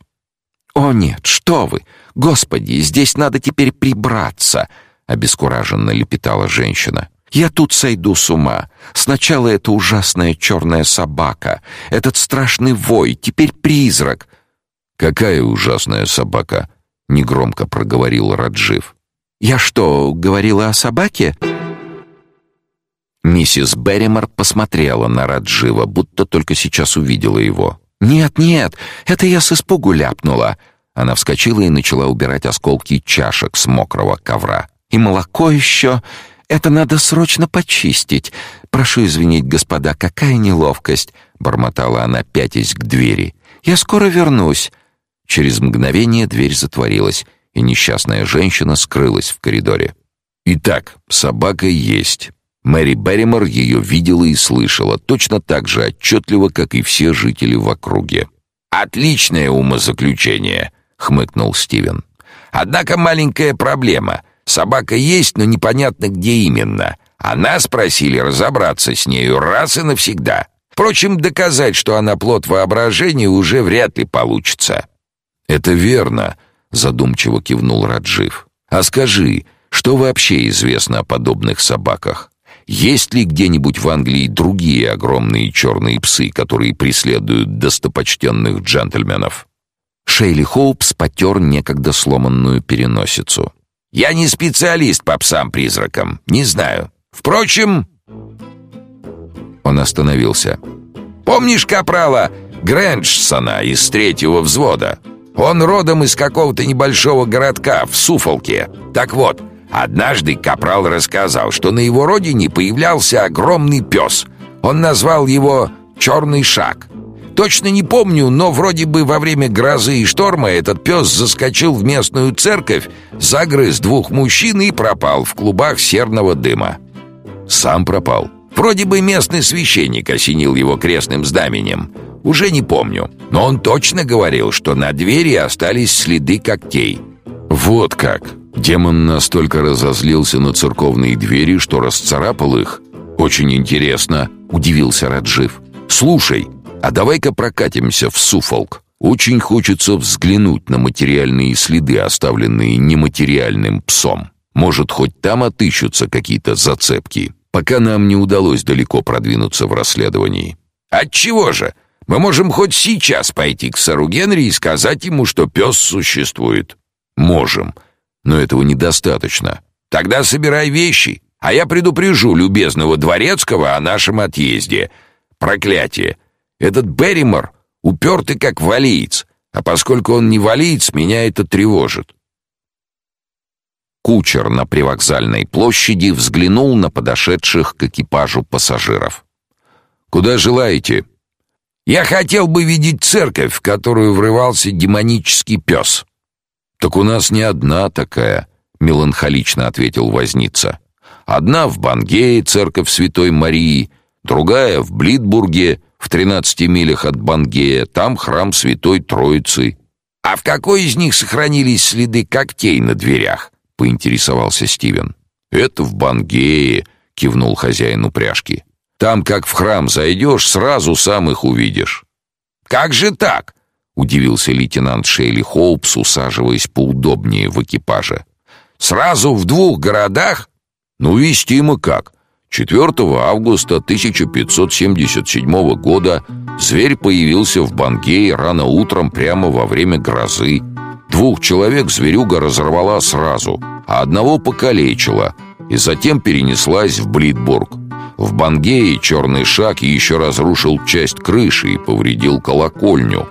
«О нет, что вы! Господи, здесь надо теперь прибраться!» — обескураженно лепетала женщина. Я тут сойду с ума. Сначала эта ужасная черная собака, этот страшный вой, теперь призрак. Какая ужасная собака? негромко проговорил Раджив. Я что, говорила о собаке? Миссис Берримор посмотрела на Раджива, будто только сейчас увидела его. Нет, нет, это я с испугу ляпнула. Она вскочила и начала убирать осколки чашек с мокрого ковра. И молоко еще, это надо срочно почистить. Прошу извинить, господа, какая неловкость, бормотала она, пятясь к двери. Я скоро вернусь. Через мгновение дверь затворилась, и несчастная женщина скрылась в коридоре. Итак, собака есть. Мэри Берримор ее видела и слышала точно так же отчетливо, как и все жители в округе. Отличное умозаключение, хмыкнул Стивен. Однако маленькая проблема. Собака есть, но непонятно где именно. А нас просили разобраться с нею раз и навсегда. Впрочем, доказать, что она плод воображения, уже вряд ли получится. Это верно, задумчиво кивнул Раджив. А скажи, что вообще известно о подобных собаках? Есть ли где-нибудь в Англии другие огромные черные псы, которые преследуют достопочтенных джентльменов? Шейли Хоупс потер некогда сломанную переносицу. Я не специалист по псам-призракам, не знаю. Впрочем, он остановился. Помнишь капрала Грэнджсона из третьего взвода? Он родом из какого-то небольшого городка в Суфолке. Так вот, однажды капрал рассказал, что на его родине появлялся огромный пес. Он назвал его «Черный шаг». Точно не помню, но вроде бы во время грозы и шторма этот пес заскочил в местную церковь, загрыз двух мужчин и пропал в клубах серного дыма. Сам пропал. Вроде бы местный священник осенил его крестным знаменем. Уже не помню, но он точно говорил, что на двери остались следы когтей. Вот как. Демон настолько разозлился на церковные двери, что расцарапал их. Очень интересно, удивился Раджив. Слушай, а давай-ка прокатимся в Суфолк. Очень хочется взглянуть на материальные следы, оставленные нематериальным псом. Может, хоть там отыщутся какие-то зацепки, пока нам не удалось далеко продвинуться в расследовании. Отчего же? Мы можем хоть сейчас пойти к сэру Генри и сказать ему, что пес существует. Можем, но этого недостаточно. Тогда собирай вещи, а я предупрежу любезного дворецкого о нашем отъезде. Проклятие! Этот Берримор упертый как валиец, а поскольку он не валиец, меня это тревожит. Кучер на привокзальной площади взглянул на подошедших к экипажу пассажиров. «Куда желаете?» «Я хотел бы видеть церковь, в которую врывался демонический пес». «Так у нас не одна такая», — меланхолично ответил возница. «Одна в Бангее, церковь Святой Марии, другая в Блитбурге, в 13 милях от Бангея, там храм Святой Троицы. А в какой из них сохранились следы когтей на дверях? поинтересовался Стивен. Это в Бангее, кивнул хозяин упряжки. Там, как в храм зайдешь, сразу сам их увидишь». «Как же так?» — удивился лейтенант Шейли Хоупс, усаживаясь поудобнее в экипаже. «Сразу в двух городах?» «Ну, вестимо как. 4 августа 1577 года зверь появился в Бангее рано утром прямо во время грозы. Двух человек зверюга разорвала сразу, а одного покалечила и затем перенеслась в Блитбург. В Бангее черный шаг еще разрушил часть крыши и повредил колокольню.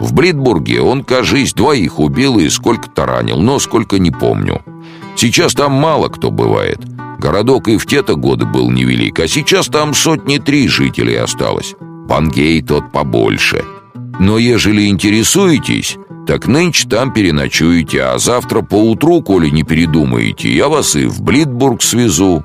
В Блитбурге он, кажись, двоих убил и сколько-то ранил, но сколько не помню. Сейчас там мало кто бывает. Городок и в те-то годы был невелик, а сейчас там сотни три жителей осталось. Бангей тот побольше. Но ежели интересуетесь, так нынче там переночуете, а завтра поутру, коли не передумаете, я вас и в Блитбург свезу».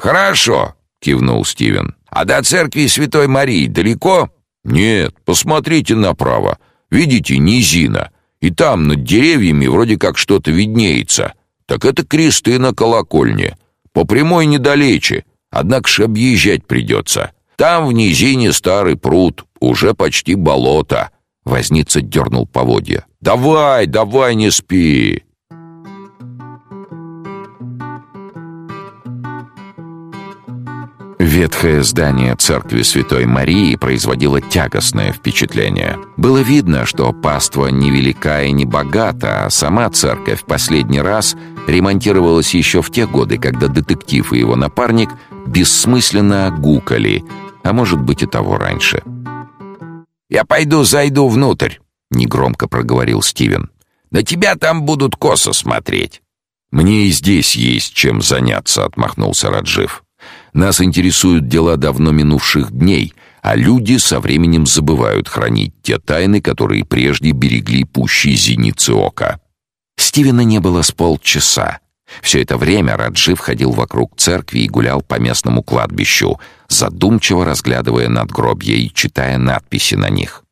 «Хорошо», — кивнул Стивен. «А до церкви Святой Марии далеко?» «Нет, посмотрите направо. Видите, низина. И там над деревьями вроде как что-то виднеется. Так это кресты на колокольне. По прямой недалече, однако ж объезжать придется. Там в низине старый пруд, уже почти болото». Возница дернул поводья. «Давай, давай, не спи!» Ветхое здание церкви Святой Марии производило тягостное впечатление. Было видно, что паства невелика и не богата, а сама церковь последний раз ремонтировалась еще в те годы, когда детектив и его напарник бессмысленно гукали, а может быть и того раньше. «Я пойду зайду внутрь», — негромко проговорил Стивен. «На тебя там будут косо смотреть». «Мне и здесь есть чем заняться», — отмахнулся Раджив. Нас интересуют дела давно минувших дней, а люди со временем забывают хранить те тайны, которые прежде берегли пущие зеницы ока. Стивена не было с полчаса. Все это время Раджив ходил вокруг церкви и гулял по местному кладбищу, задумчиво разглядывая надгробья и читая надписи на них.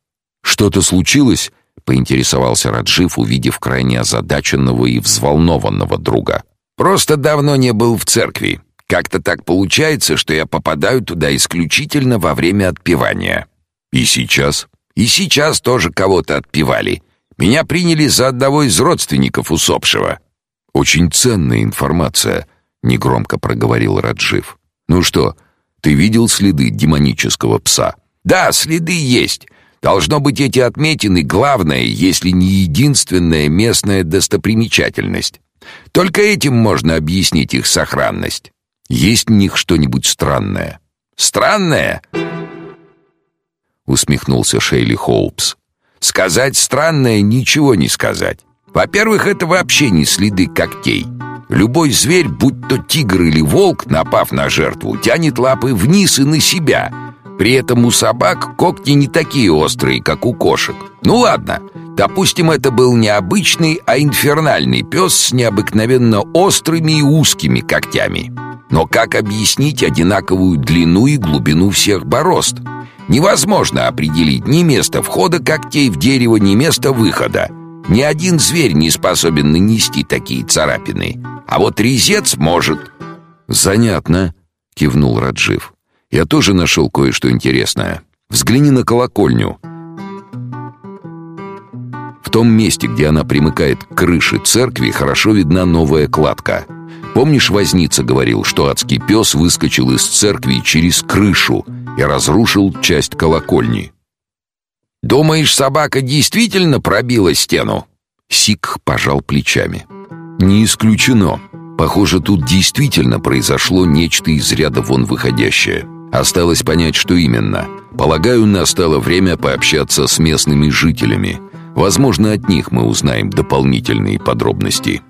«Что-то случилось?» — поинтересовался Раджив, увидев крайне озадаченного и взволнованного друга. «Просто давно не был в церкви. Как-то так получается, что я попадаю туда исключительно во время отпевания. И сейчас? И сейчас тоже кого-то отпевали. Меня приняли за одного из родственников усопшего. Очень ценная информация, негромко проговорил Раджив. Ну что, ты видел следы демонического пса? Да, следы есть. Должно быть, эти отметины главная, если не единственная местная достопримечательность. Только этим можно объяснить их сохранность. Есть в них что-нибудь странное? Странное? Усмехнулся Шейли Хоупс. Сказать странное ничего не сказать. Во-первых, это вообще не следы когтей. Любой зверь, будь то тигр или волк, напав на жертву, тянет лапы вниз и на себя. При этом у собак когти не такие острые, как у кошек. Ну ладно, допустим, это был не обычный, а инфернальный пес с необыкновенно острыми и узкими когтями. Но как объяснить одинаковую длину и глубину всех борозд? Невозможно определить ни место входа когтей в дерево, ни место выхода. Ни один зверь не способен нанести такие царапины. А вот резец может. «Занятно», — кивнул Раджив. «Я тоже нашел кое-что интересное. Взгляни на колокольню». В том месте, где она примыкает к крыше церкви, хорошо видна новая кладка — Помнишь, возница говорил, что адский пес выскочил из церкви через крышу и разрушил часть колокольни? «Думаешь, собака действительно пробила стену?» Сик пожал плечами. «Не исключено. Похоже, тут действительно произошло нечто из ряда вон выходящее. Осталось понять, что именно. Полагаю, настало время пообщаться с местными жителями. Возможно, от них мы узнаем дополнительные подробности».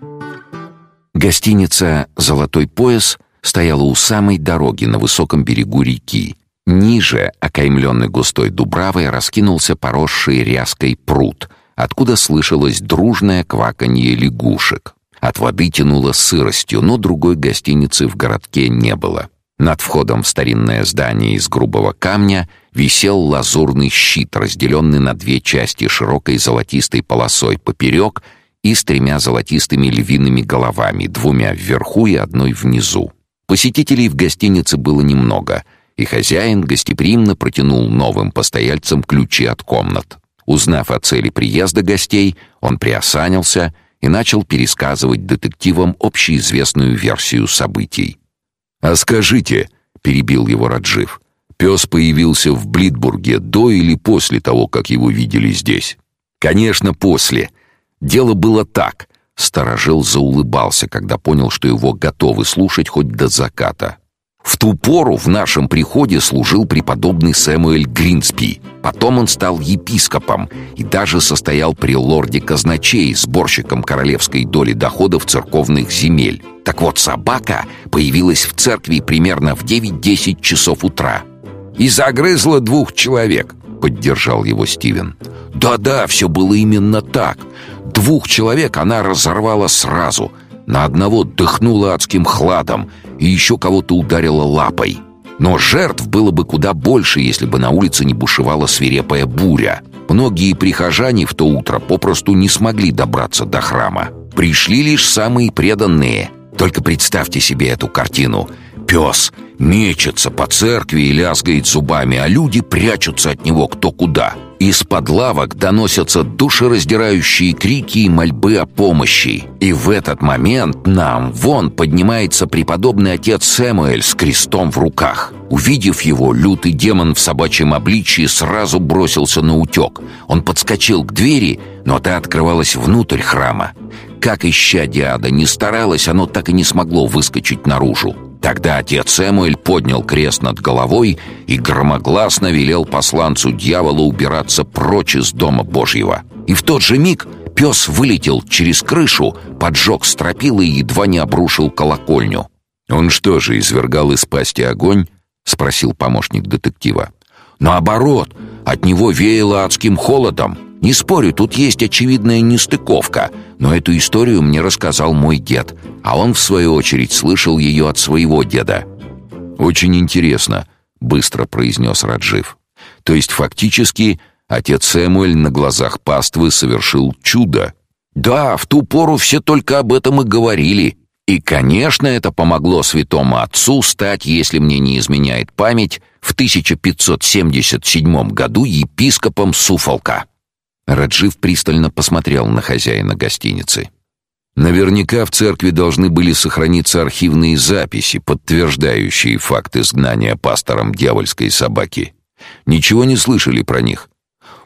Гостиница «Золотой пояс» стояла у самой дороги на высоком берегу реки. Ниже, окаймленный густой дубравой, раскинулся поросший ряской пруд, откуда слышалось дружное кваканье лягушек. От воды тянуло сыростью, но другой гостиницы в городке не было. Над входом в старинное здание из грубого камня висел лазурный щит, разделенный на две части широкой золотистой полосой поперек — и с тремя золотистыми львиными головами, двумя вверху и одной внизу. Посетителей в гостинице было немного, и хозяин гостеприимно протянул новым постояльцам ключи от комнат. Узнав о цели приезда гостей, он приосанился и начал пересказывать детективам общеизвестную версию событий. «А скажите», — перебил его Раджив, — «пес появился в Блитбурге до или после того, как его видели здесь?» «Конечно, после. Дело было так». Сторожил заулыбался, когда понял, что его готовы слушать хоть до заката. В ту пору в нашем приходе служил преподобный Сэмуэль Гринспи. Потом он стал епископом и даже состоял при лорде казначей, сборщиком королевской доли доходов церковных земель. Так вот, собака появилась в церкви примерно в 9-10 часов утра. «И загрызла двух человек», — поддержал его Стивен. «Да-да, все было именно так. Двух человек она разорвала сразу. На одного дыхнула адским хладом — и еще кого-то ударила лапой. Но жертв было бы куда больше, если бы на улице не бушевала свирепая буря. Многие прихожане в то утро попросту не смогли добраться до храма. Пришли лишь самые преданные. Только представьте себе эту картину. Пес мечется по церкви и лязгает зубами, а люди прячутся от него кто куда. Из-под лавок доносятся душераздирающие крики и мольбы о помощи. И в этот момент нам вон поднимается преподобный отец Сэмуэль с крестом в руках. Увидев его, лютый демон в собачьем обличье сразу бросился на утек. Он подскочил к двери, но та открывалась внутрь храма. Как ища Диада не старалась, оно так и не смогло выскочить наружу. Тогда отец Сэмуэль поднял крест над головой и громогласно велел посланцу дьявола убираться прочь из дома Божьего. И в тот же миг пес вылетел через крышу, поджег стропилы и едва не обрушил колокольню. «Он что же, извергал из пасти огонь?» — спросил помощник детектива. «Наоборот, от него веяло адским холодом. Не спорю, тут есть очевидная нестыковка, но эту историю мне рассказал мой дед, а он, в свою очередь, слышал ее от своего деда. «Очень интересно», — быстро произнес Раджив. «То есть, фактически, отец Сэмуэль на глазах паствы совершил чудо?» «Да, в ту пору все только об этом и говорили. И, конечно, это помогло святому отцу стать, если мне не изменяет память, в 1577 году епископом Суфолка». Раджив пристально посмотрел на хозяина гостиницы. Наверняка в церкви должны были сохраниться архивные записи, подтверждающие факт изгнания пастором дьявольской собаки. Ничего не слышали про них.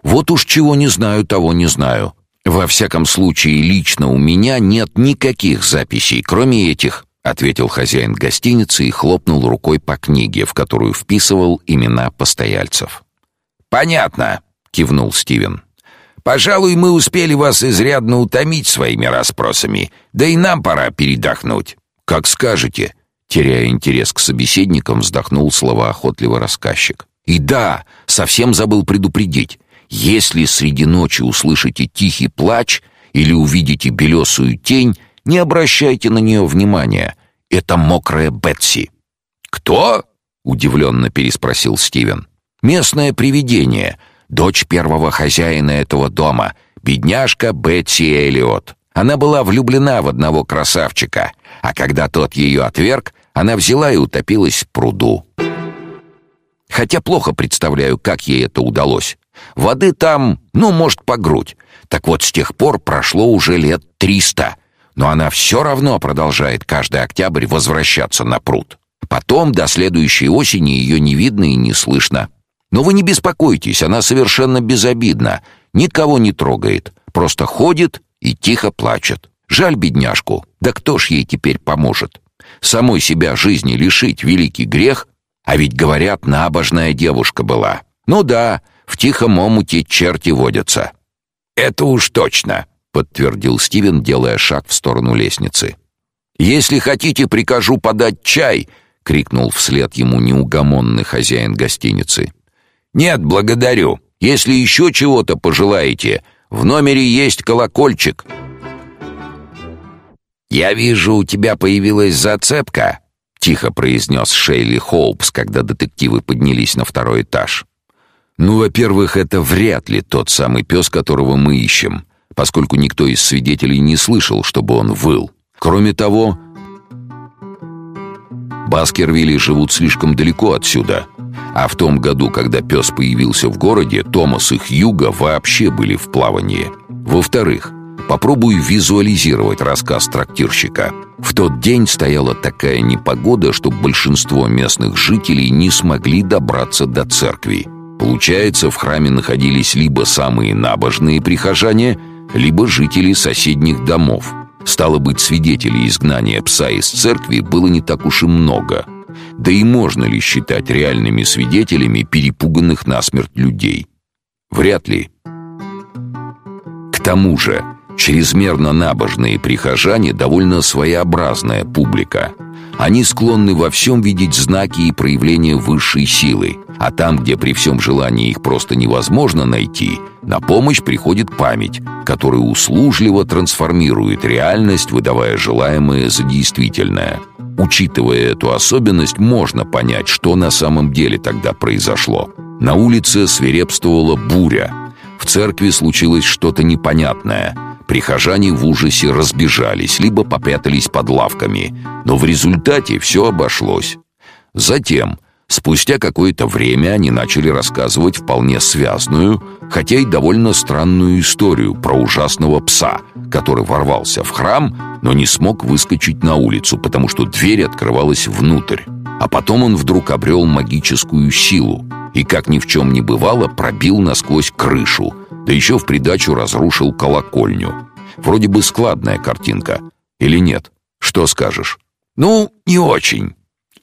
Вот уж чего не знаю, того не знаю. Во всяком случае, лично у меня нет никаких записей, кроме этих, ответил хозяин гостиницы и хлопнул рукой по книге, в которую вписывал имена постояльцев. Понятно, кивнул Стивен. Пожалуй, мы успели вас изрядно утомить своими расспросами, да и нам пора передохнуть. Как скажете, теряя интерес к собеседникам, вздохнул словоохотливо рассказчик. И да, совсем забыл предупредить. Если среди ночи услышите тихий плач или увидите белесую тень, не обращайте на нее внимания. Это мокрая Бетси. Кто? удивленно переспросил Стивен. Местное привидение — дочь первого хозяина этого дома, бедняжка Бетси Элиот. Она была влюблена в одного красавчика, а когда тот ее отверг, она взяла и утопилась в пруду. Хотя плохо представляю, как ей это удалось. Воды там, ну, может, по грудь. Так вот, с тех пор прошло уже лет триста, но она все равно продолжает каждый октябрь возвращаться на пруд. Потом до следующей осени ее не видно и не слышно. Но вы не беспокойтесь, она совершенно безобидна, никого не трогает, просто ходит и тихо плачет. Жаль бедняжку, да кто ж ей теперь поможет? Самой себя жизни лишить — великий грех, а ведь, говорят, набожная девушка была. Ну да, в тихом омуте черти водятся. «Это уж точно», — подтвердил Стивен, делая шаг в сторону лестницы. «Если хотите, прикажу подать чай», — крикнул вслед ему неугомонный хозяин гостиницы. «Нет, благодарю. Если еще чего-то пожелаете, в номере есть колокольчик». «Я вижу, у тебя появилась зацепка», — тихо произнес Шейли Холпс, когда детективы поднялись на второй этаж. «Ну, во-первых, это вряд ли тот самый пес, которого мы ищем, поскольку никто из свидетелей не слышал, чтобы он выл. Кроме того, Баскервилли живут слишком далеко отсюда, А в том году, когда пес появился в городе, Томас и Хьюга вообще были в плавании. Во-вторых, попробую визуализировать рассказ трактирщика. В тот день стояла такая непогода, что большинство местных жителей не смогли добраться до церкви. Получается, в храме находились либо самые набожные прихожане, либо жители соседних домов. Стало быть, свидетелей изгнания пса из церкви было не так уж и много. Да и можно ли считать реальными свидетелями перепуганных насмерть людей? Вряд ли. К тому же, чрезмерно набожные прихожане довольно своеобразная публика. Они склонны во всем видеть знаки и проявления высшей силы, а там, где при всем желании их просто невозможно найти, на помощь приходит память, которая услужливо трансформирует реальность, выдавая желаемое за действительное. Учитывая эту особенность, можно понять, что на самом деле тогда произошло. На улице свирепствовала буря. В церкви случилось что-то непонятное – Прихожане в ужасе разбежались, либо попрятались под лавками, но в результате все обошлось. Затем, спустя какое-то время, они начали рассказывать вполне связную, хотя и довольно странную историю про ужасного пса, который ворвался в храм, но не смог выскочить на улицу, потому что дверь открывалась внутрь. А потом он вдруг обрел магическую силу и, как ни в чем не бывало, пробил насквозь крышу, да еще в придачу разрушил колокольню. Вроде бы складная картинка. Или нет? Что скажешь? Ну, не очень.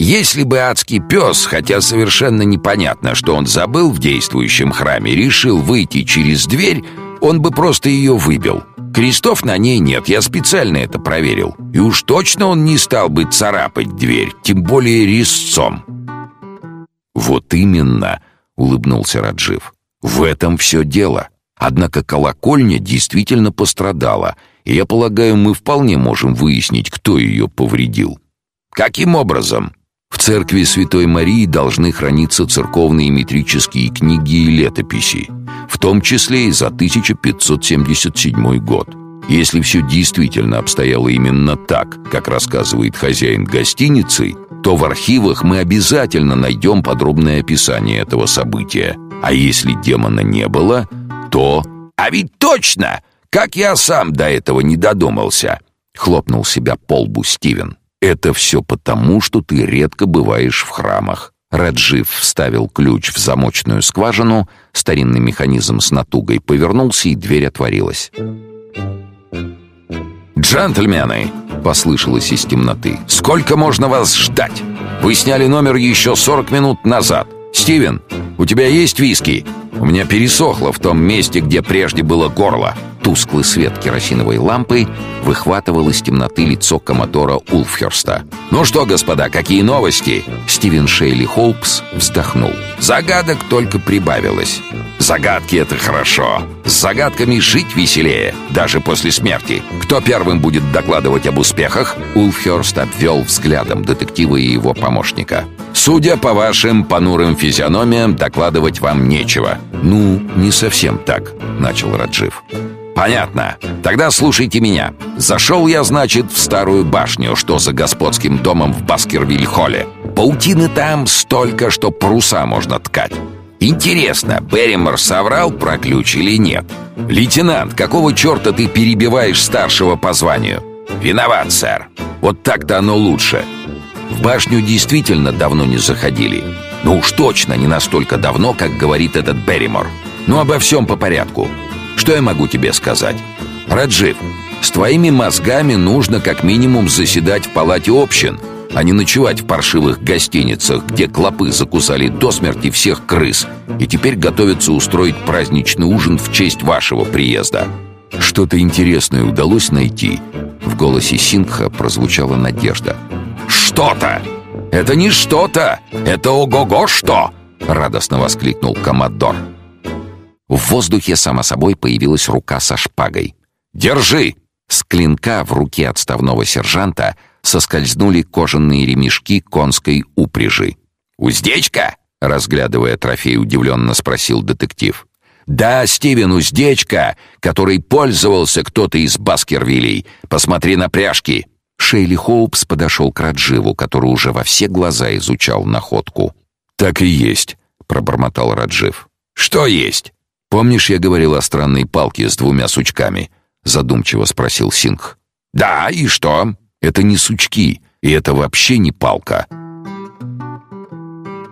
Если бы адский пес, хотя совершенно непонятно, что он забыл в действующем храме, решил выйти через дверь, он бы просто ее выбил. Крестов на ней нет, я специально это проверил. И уж точно он не стал бы царапать дверь, тем более резцом. «Вот именно», — улыбнулся Раджив. «В этом все дело. Однако колокольня действительно пострадала, и я полагаю, мы вполне можем выяснить, кто ее повредил. Каким образом? В церкви Святой Марии должны храниться церковные метрические книги и летописи, в том числе и за 1577 год. Если все действительно обстояло именно так, как рассказывает хозяин гостиницы, то в архивах мы обязательно найдем подробное описание этого события. А если демона не было, то... А ведь точно! Как я сам до этого не додумался!» Хлопнул себя по лбу Стивен. «Это все потому, что ты редко бываешь в храмах». Раджив вставил ключ в замочную скважину, старинный механизм с натугой повернулся, и дверь отворилась. «Джентльмены!» — послышалось из темноты. «Сколько можно вас ждать? Вы сняли номер еще 40 минут назад. Стивен, у тебя есть виски?» У меня пересохло в том месте, где прежде было горло. Тусклый свет керосиновой лампы выхватывал из темноты лицо коммодора Улфхерста. «Ну что, господа, какие новости?» Стивен Шейли Хоупс вздохнул. «Загадок только прибавилось. Загадки — это хорошо. С загадками жить веселее, даже после смерти. Кто первым будет докладывать об успехах?» Улфхерст обвел взглядом детектива и его помощника. «Судя по вашим понурым физиономиям, докладывать вам нечего». «Ну, не совсем так», — начал Раджив. «Понятно. Тогда слушайте меня. Зашел я, значит, в старую башню, что за господским домом в Баскервиль-холле. Паутины там столько, что паруса можно ткать. Интересно, Берримор соврал про ключ или нет? Лейтенант, какого черта ты перебиваешь старшего по званию? Виноват, сэр. Вот так-то оно лучше. В башню действительно давно не заходили. Ну уж точно не настолько давно, как говорит этот Берримор. Ну обо всем по порядку. Что я могу тебе сказать? Раджив, с твоими мозгами нужно как минимум заседать в палате общин, а не ночевать в паршивых гостиницах, где клопы закусали до смерти всех крыс и теперь готовятся устроить праздничный ужин в честь вашего приезда. Что-то интересное удалось найти. В голосе Сингха прозвучала надежда. Что-то! Это не что-то! Это ого-го что! Радостно воскликнул Коммодор. В воздухе, само собой, появилась рука со шпагой. «Держи!» С клинка в руке отставного сержанта соскользнули кожаные ремешки конской упряжи. «Уздечка?» — разглядывая трофей, удивленно спросил детектив. «Да, Стивен, уздечка, которой пользовался кто-то из Баскервилей. Посмотри на пряжки!» Шейли Хоупс подошел к Радживу, который уже во все глаза изучал находку. «Так и есть. пробормотал Раджив. Что есть? Помнишь, я говорил о странной палке с двумя сучками? задумчиво спросил Сингх. Да, и что? Это не сучки, и это вообще не палка.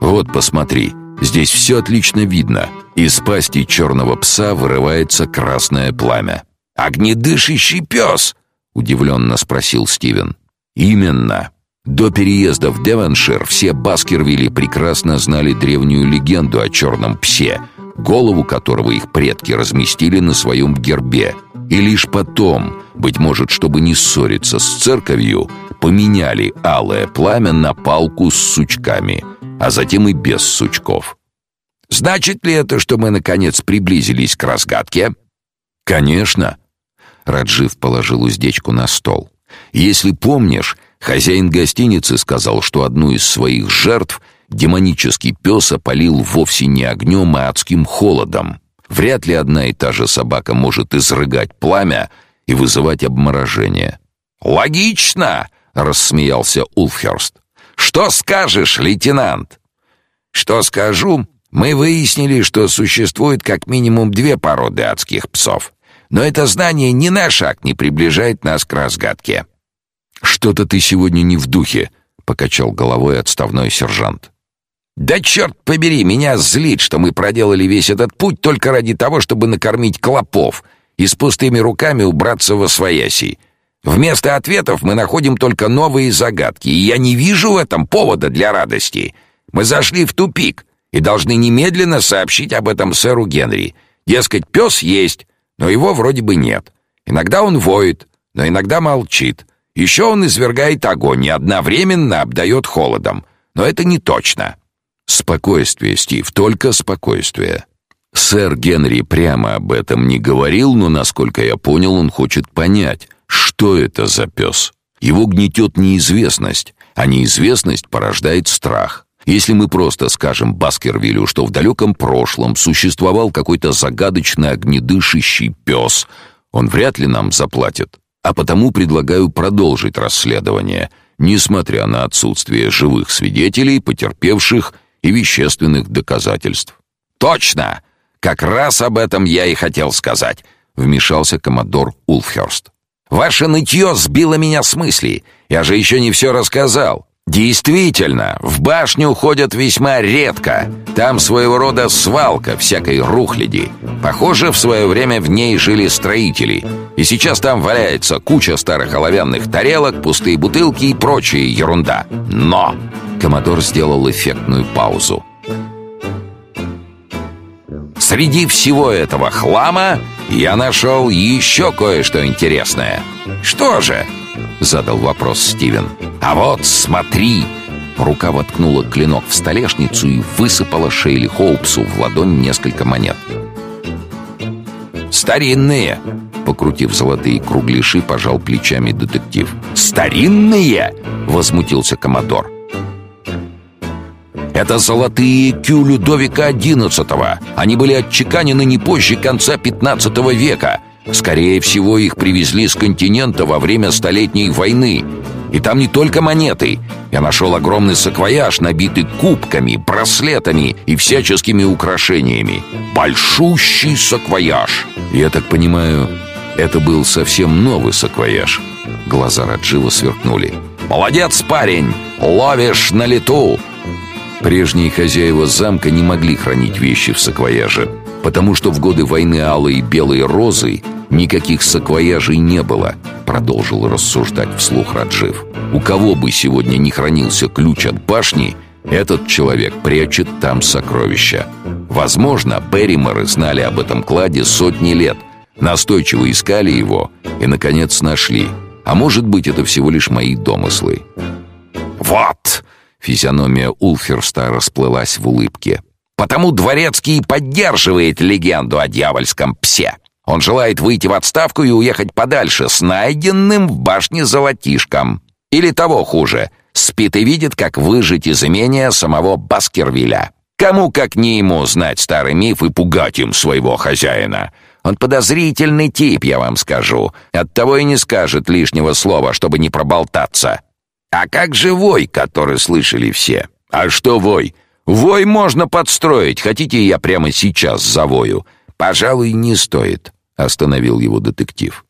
Вот, посмотри, здесь все отлично видно. Из пасти черного пса вырывается красное пламя. «Огнедышащий пес!» — удивленно спросил Стивен. «Именно. До переезда в Девоншир все Баскервилли прекрасно знали древнюю легенду о черном псе, голову которого их предки разместили на своем гербе. И лишь потом, быть может, чтобы не ссориться с церковью, поменяли алое пламя на палку с сучками, а затем и без сучков. Значит ли это, что мы наконец приблизились к разгадке? Конечно. Раджив положил уздечку на стол. Если помнишь, хозяин гостиницы сказал, что одну из своих жертв демонический пес опалил вовсе не огнем, а адским холодом. Вряд ли одна и та же собака может изрыгать пламя и вызывать обморожение. Логично, рассмеялся Улфхерст. Что скажешь, лейтенант? Что скажу? Мы выяснили, что существует как минимум две породы адских псов. Но это знание ни на шаг не приближает нас к разгадке. Что-то ты сегодня не в духе, покачал головой отставной сержант. Да черт побери, меня злит, что мы проделали весь этот путь только ради того, чтобы накормить клопов и с пустыми руками убраться во свояси. Вместо ответов мы находим только новые загадки, и я не вижу в этом повода для радости. Мы зашли в тупик и должны немедленно сообщить об этом сэру Генри. Дескать, пес есть, но его вроде бы нет. Иногда он воет, но иногда молчит. Еще он извергает огонь и одновременно обдает холодом. Но это не точно. Спокойствие, Стив, только спокойствие. Сэр Генри прямо об этом не говорил, но, насколько я понял, он хочет понять, что это за пес. Его гнетет неизвестность, а неизвестность порождает страх. Если мы просто скажем Баскервилю, что в далеком прошлом существовал какой-то загадочный огнедышащий пес, он вряд ли нам заплатит. А потому предлагаю продолжить расследование, несмотря на отсутствие живых свидетелей, потерпевших и вещественных доказательств. Точно. Как раз об этом я и хотел сказать, вмешался коммодор Улфхерст. Ваше нытье сбило меня с мысли. Я же еще не все рассказал. Действительно, в башню ходят весьма редко. Там своего рода свалка всякой рухляди. Похоже, в свое время в ней жили строители. И сейчас там валяется куча старых оловянных тарелок, пустые бутылки и прочая ерунда. Но Комодор сделал эффектную паузу. Среди всего этого хлама я нашел еще кое-что интересное. Что же? Задал вопрос Стивен. А вот смотри. Рука воткнула клинок в столешницу и высыпала Шейли Хоупсу в ладонь несколько монет. «Старинные!» Покрутив золотые кругляши, пожал плечами детектив. «Старинные?» — возмутился Комодор. Это золотые кю Людовика XI. Они были отчеканены не позже конца 15 века. Скорее всего, их привезли с континента во время Столетней войны. И там не только монеты. Я нашел огромный саквояж, набитый кубками, браслетами и всяческими украшениями. Большущий саквояж. Я так понимаю, это был совсем новый саквояж. Глаза Раджива сверкнули. «Молодец, парень! Ловишь на лету!» Прежние хозяева замка не могли хранить вещи в саквояже, потому что в годы войны Алой и Белой Розы никаких саквояжей не было, продолжил рассуждать вслух Раджив. У кого бы сегодня не хранился ключ от башни, этот человек прячет там сокровища. Возможно, Берриморы знали об этом кладе сотни лет, настойчиво искали его и, наконец, нашли. А может быть, это всего лишь мои домыслы. «Вот!» Физиономия Улферста расплылась в улыбке. «Потому Дворецкий поддерживает легенду о дьявольском псе. Он желает выйти в отставку и уехать подальше с найденным в башне золотишком. Или того хуже, спит и видит, как выжить из имения самого Баскервилля. Кому, как не ему, знать старый миф и пугать им своего хозяина?» Он подозрительный тип, я вам скажу. Оттого и не скажет лишнего слова, чтобы не проболтаться. А как же вой, который слышали все? А что вой? Вой можно подстроить. Хотите, я прямо сейчас завою? Пожалуй, не стоит, остановил его детектив.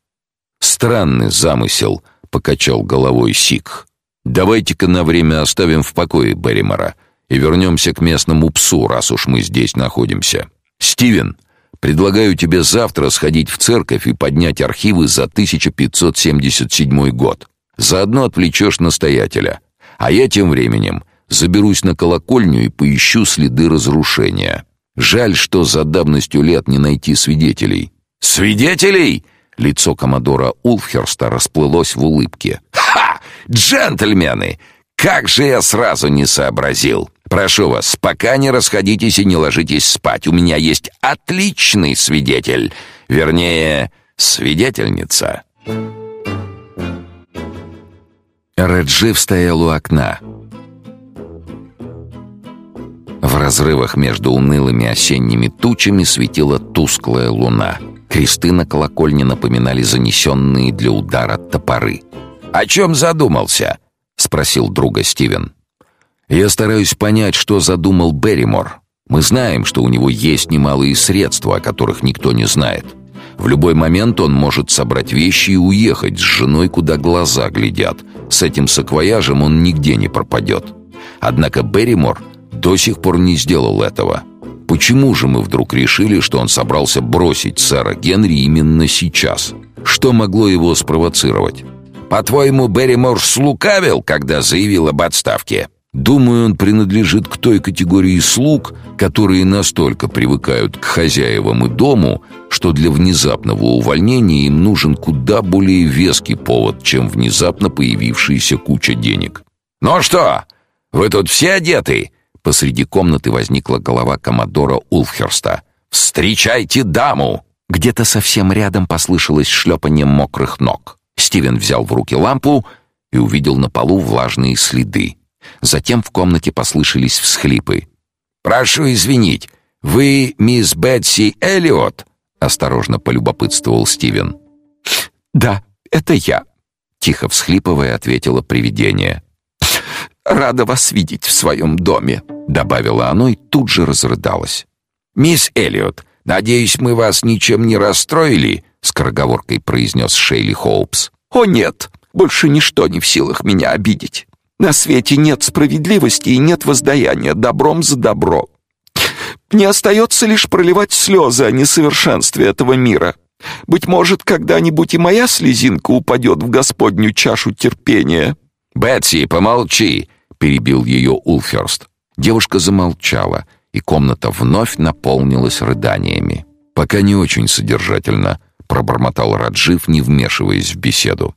Странный замысел, покачал головой Сик. Давайте-ка на время оставим в покое Берримора и вернемся к местному псу, раз уж мы здесь находимся. Стивен, предлагаю тебе завтра сходить в церковь и поднять архивы за 1577 год. Заодно отвлечешь настоятеля. А я тем временем Заберусь на колокольню и поищу следы разрушения. Жаль, что за давностью лет не найти свидетелей. Свидетелей? Лицо комодора Улфхерста расплылось в улыбке. Ха! Джентльмены, как же я сразу не сообразил. Прошу вас, пока не расходитесь и не ложитесь спать. У меня есть отличный свидетель, вернее, свидетельница. Реджив стоял у окна. В разрывах между унылыми осенними тучами светила тусклая луна. Кресты на колокольне напоминали занесенные для удара топоры. «О чем задумался?» — спросил друга Стивен. «Я стараюсь понять, что задумал Берримор. Мы знаем, что у него есть немалые средства, о которых никто не знает. В любой момент он может собрать вещи и уехать с женой, куда глаза глядят. С этим саквояжем он нигде не пропадет. Однако Берримор до сих пор не сделал этого. Почему же мы вдруг решили, что он собрался бросить сэра Генри именно сейчас? Что могло его спровоцировать? По-твоему, Берримор слукавил, когда заявил об отставке? Думаю, он принадлежит к той категории слуг, которые настолько привыкают к хозяевам и дому, что для внезапного увольнения им нужен куда более веский повод, чем внезапно появившаяся куча денег. «Ну что, вы тут все одеты?» Посреди комнаты возникла голова коммодора Улфхерста. «Встречайте даму!» Где-то совсем рядом послышалось шлепанье мокрых ног. Стивен взял в руки лампу и увидел на полу влажные следы. Затем в комнате послышались всхлипы. «Прошу извинить, вы мисс Бетси Эллиот?» — осторожно полюбопытствовал Стивен. «Да, это я», — тихо всхлипывая, ответило привидение. «Рада вас видеть в своем доме» добавила оно и тут же разрыдалась. Мисс Эллиот, надеюсь, мы вас ничем не расстроили, скороговоркой произнес Шейли Хоупс. О нет, больше ничто не в силах меня обидеть. На свете нет справедливости и нет воздаяния добром за добро. Мне остается лишь проливать слезы о несовершенстве этого мира. Быть может, когда-нибудь и моя слезинка упадет в Господню чашу терпения. Бетси, помолчи, перебил ее Улферст. Девушка замолчала, и комната вновь наполнилась рыданиями. «Пока не очень содержательно», — пробормотал Раджив, не вмешиваясь в беседу.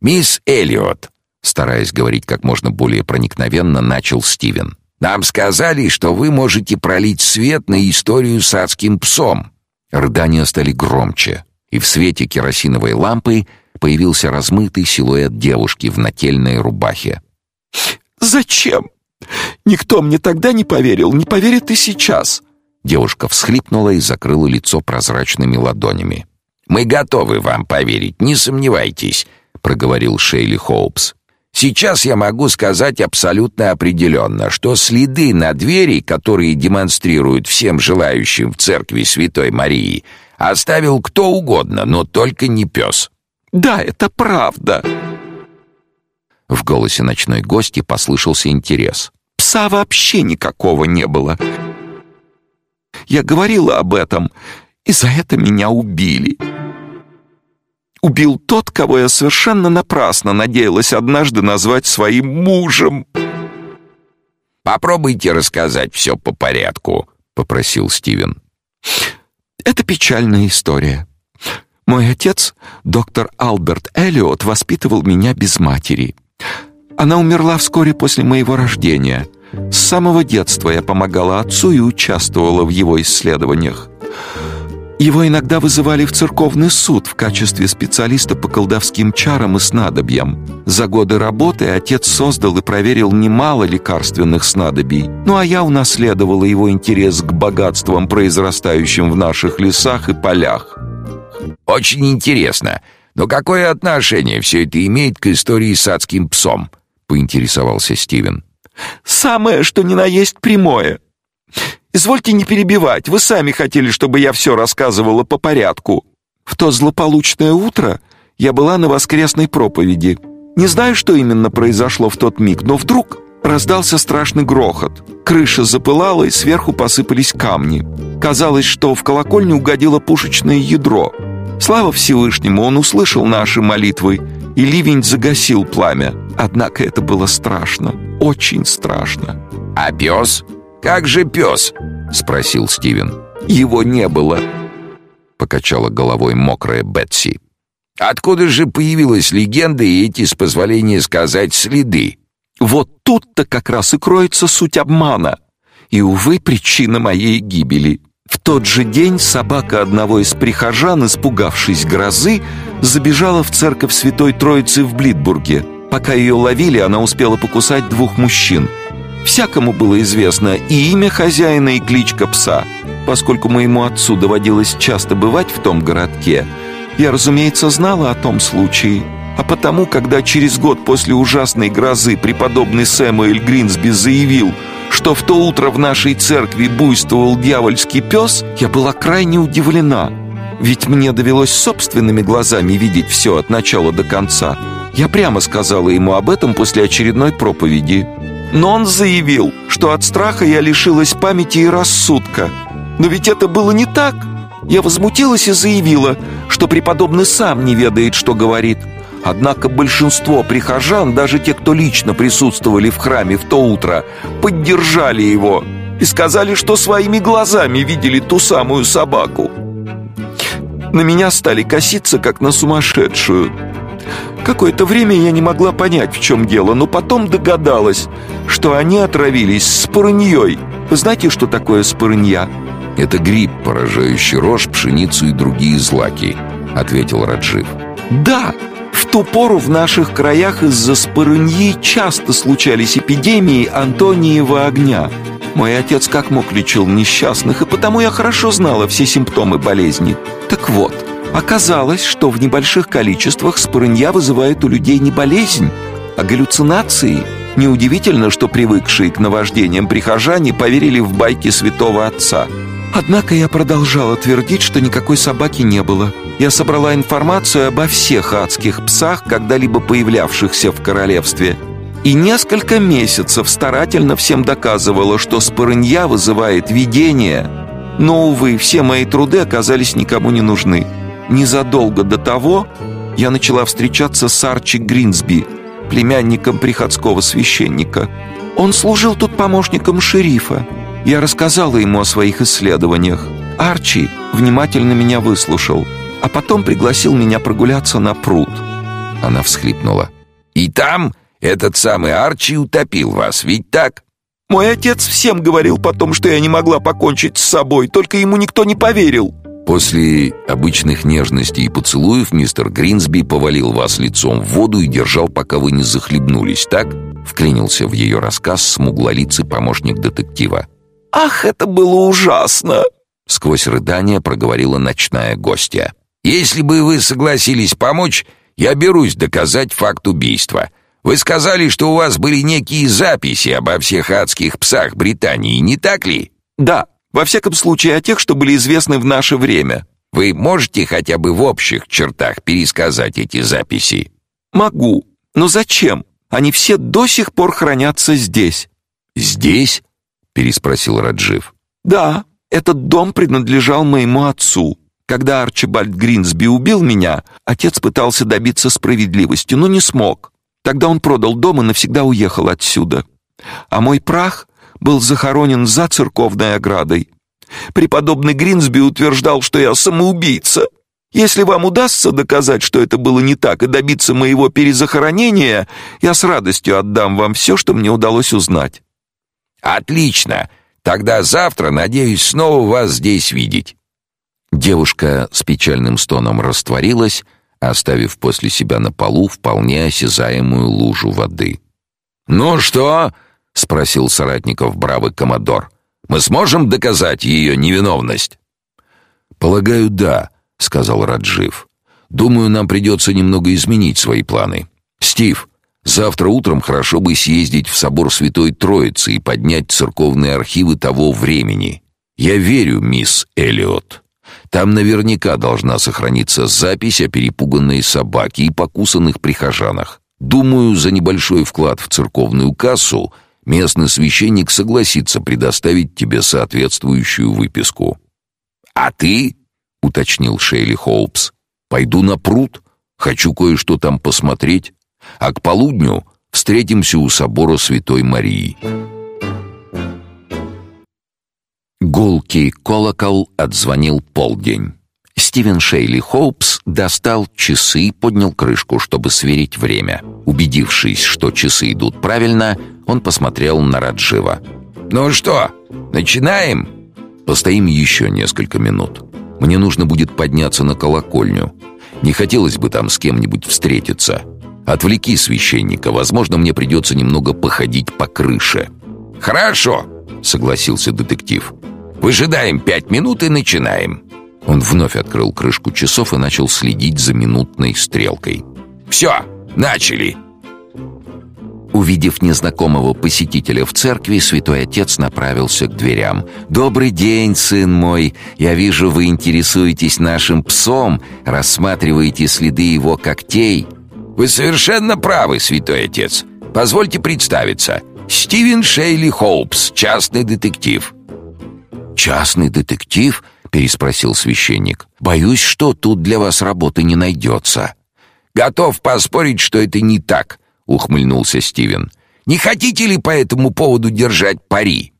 «Мисс Эллиот», стараясь говорить как можно более проникновенно, начал Стивен. «Нам сказали, что вы можете пролить свет на историю с адским псом». Рыдания стали громче, и в свете керосиновой лампы появился размытый силуэт девушки в нательной рубахе. «Зачем?» Никто мне тогда не поверил, не поверит и сейчас. Девушка всхлипнула и закрыла лицо прозрачными ладонями. Мы готовы вам поверить, не сомневайтесь, проговорил Шейли Хоупс. Сейчас я могу сказать абсолютно определенно, что следы на двери, которые демонстрируют всем желающим в церкви Святой Марии, оставил кто угодно, но только не пес. Да, это правда. В голосе ночной гости послышался интерес. «Пса вообще никакого не было. Я говорила об этом, и за это меня убили. Убил тот, кого я совершенно напрасно надеялась однажды назвать своим мужем». «Попробуйте рассказать все по порядку», — попросил Стивен. «Это печальная история. Мой отец, доктор Алберт Эллиот, воспитывал меня без матери. Она умерла вскоре после моего рождения. С самого детства я помогала отцу и участвовала в его исследованиях. Его иногда вызывали в церковный суд в качестве специалиста по колдовским чарам и снадобьям. За годы работы отец создал и проверил немало лекарственных снадобий. Ну а я унаследовала его интерес к богатствам, произрастающим в наших лесах и полях. «Очень интересно. Но какое отношение все это имеет к истории с адским псом?» поинтересовался Стивен. Самое, что ни на есть прямое. Извольте не перебивать, вы сами хотели, чтобы я все рассказывала по порядку. В то злополучное утро я была на воскресной проповеди. Не знаю, что именно произошло в тот миг, но вдруг раздался страшный грохот. Крыша запылала, и сверху посыпались камни. Казалось, что в колокольню угодило пушечное ядро. Слава Всевышнему, он услышал наши молитвы, и ливень загасил пламя. Однако это было страшно, очень страшно. «А пес? Как же пес?» — спросил Стивен. «Его не было», — покачала головой мокрая Бетси. «Откуда же появилась легенда и эти, с позволения сказать, следы?» «Вот тут-то как раз и кроется суть обмана. И, увы, причина моей гибели». В тот же день собака одного из прихожан, испугавшись грозы, забежала в церковь Святой Троицы в Блитбурге. Пока ее ловили, она успела покусать двух мужчин. Всякому было известно и имя хозяина, и кличка пса. Поскольку моему отцу доводилось часто бывать в том городке, я, разумеется, знала о том случае. А потому, когда через год после ужасной грозы преподобный Сэмуэль Гринсби заявил – что в то утро в нашей церкви буйствовал дьявольский пес, я была крайне удивлена. Ведь мне довелось собственными глазами видеть все от начала до конца. Я прямо сказала ему об этом после очередной проповеди. Но он заявил, что от страха я лишилась памяти и рассудка. Но ведь это было не так. Я возмутилась и заявила, что преподобный сам не ведает, что говорит – Однако большинство прихожан, даже те, кто лично присутствовали в храме в то утро, поддержали его и сказали, что своими глазами видели ту самую собаку. На меня стали коситься, как на сумасшедшую. Какое-то время я не могла понять, в чем дело, но потом догадалась, что они отравились спорыньей. Вы знаете, что такое спорынья? «Это гриб, поражающий рожь, пшеницу и другие злаки», — ответил Раджив. «Да!» Ту пору в наших краях из-за спорыньи часто случались эпидемии Антониева огня. Мой отец как мог лечил несчастных, и потому я хорошо знала все симптомы болезни. Так вот, оказалось, что в небольших количествах спорынья вызывает у людей не болезнь, а галлюцинации. Неудивительно, что привыкшие к наваждениям прихожане поверили в байки святого отца. Однако я продолжала твердить, что никакой собаки не было – я собрала информацию обо всех адских псах, когда-либо появлявшихся в королевстве, и несколько месяцев старательно всем доказывала, что спорынья вызывает видение. Но, увы, все мои труды оказались никому не нужны. Незадолго до того я начала встречаться с Арчи Гринсби, племянником приходского священника. Он служил тут помощником шерифа. Я рассказала ему о своих исследованиях. Арчи внимательно меня выслушал – а потом пригласил меня прогуляться на пруд. Она всхлипнула. «И там этот самый Арчи утопил вас, ведь так?» «Мой отец всем говорил потом, что я не могла покончить с собой, только ему никто не поверил». После обычных нежностей и поцелуев мистер Гринсби повалил вас лицом в воду и держал, пока вы не захлебнулись, так?» Вклинился в ее рассказ смуглолицый помощник детектива. «Ах, это было ужасно!» Сквозь рыдание проговорила ночная гостья. Если бы вы согласились помочь, я берусь доказать факт убийства. Вы сказали, что у вас были некие записи обо всех адских псах Британии, не так ли? Да, во всяком случае о тех, что были известны в наше время. Вы можете хотя бы в общих чертах пересказать эти записи? Могу. Но зачем? Они все до сих пор хранятся здесь. Здесь? Переспросил Раджив. Да, этот дом принадлежал моему отцу. Когда Арчибальд Гринсби убил меня, отец пытался добиться справедливости, но не смог. Тогда он продал дом и навсегда уехал отсюда. А мой прах был захоронен за церковной оградой. Преподобный Гринсби утверждал, что я самоубийца. Если вам удастся доказать, что это было не так, и добиться моего перезахоронения, я с радостью отдам вам все, что мне удалось узнать». «Отлично! Тогда завтра надеюсь снова вас здесь видеть». Девушка с печальным стоном растворилась, оставив после себя на полу вполне осязаемую лужу воды. «Ну что?» — спросил соратников бравый коммодор. «Мы сможем доказать ее невиновность?» «Полагаю, да», — сказал Раджив. «Думаю, нам придется немного изменить свои планы. Стив, Завтра утром хорошо бы съездить в собор Святой Троицы и поднять церковные архивы того времени. Я верю, мисс Эллиот. Там наверняка должна сохраниться запись о перепуганной собаке и покусанных прихожанах. Думаю, за небольшой вклад в церковную кассу местный священник согласится предоставить тебе соответствующую выписку. А ты, уточнил Шейли Хоупс, пойду на пруд, хочу кое-что там посмотреть а к полудню встретимся у собора Святой Марии. Гулкий колокол отзвонил полдень. Стивен Шейли Хоупс достал часы и поднял крышку, чтобы сверить время. Убедившись, что часы идут правильно, он посмотрел на Раджива. «Ну что, начинаем?» «Постоим еще несколько минут. Мне нужно будет подняться на колокольню. Не хотелось бы там с кем-нибудь встретиться. Отвлеки священника, возможно, мне придется немного походить по крыше». «Хорошо», — согласился детектив. «Выжидаем пять минут и начинаем». Он вновь открыл крышку часов и начал следить за минутной стрелкой. «Все, начали!» Увидев незнакомого посетителя в церкви, святой отец направился к дверям. «Добрый день, сын мой! Я вижу, вы интересуетесь нашим псом, рассматриваете следы его когтей». Вы совершенно правы, святой отец. Позвольте представиться. Стивен Шейли Хоупс, частный детектив. Частный детектив? переспросил священник. Боюсь, что тут для вас работы не найдется». Готов поспорить, что это не так, ухмыльнулся Стивен. Не хотите ли по этому поводу держать пари?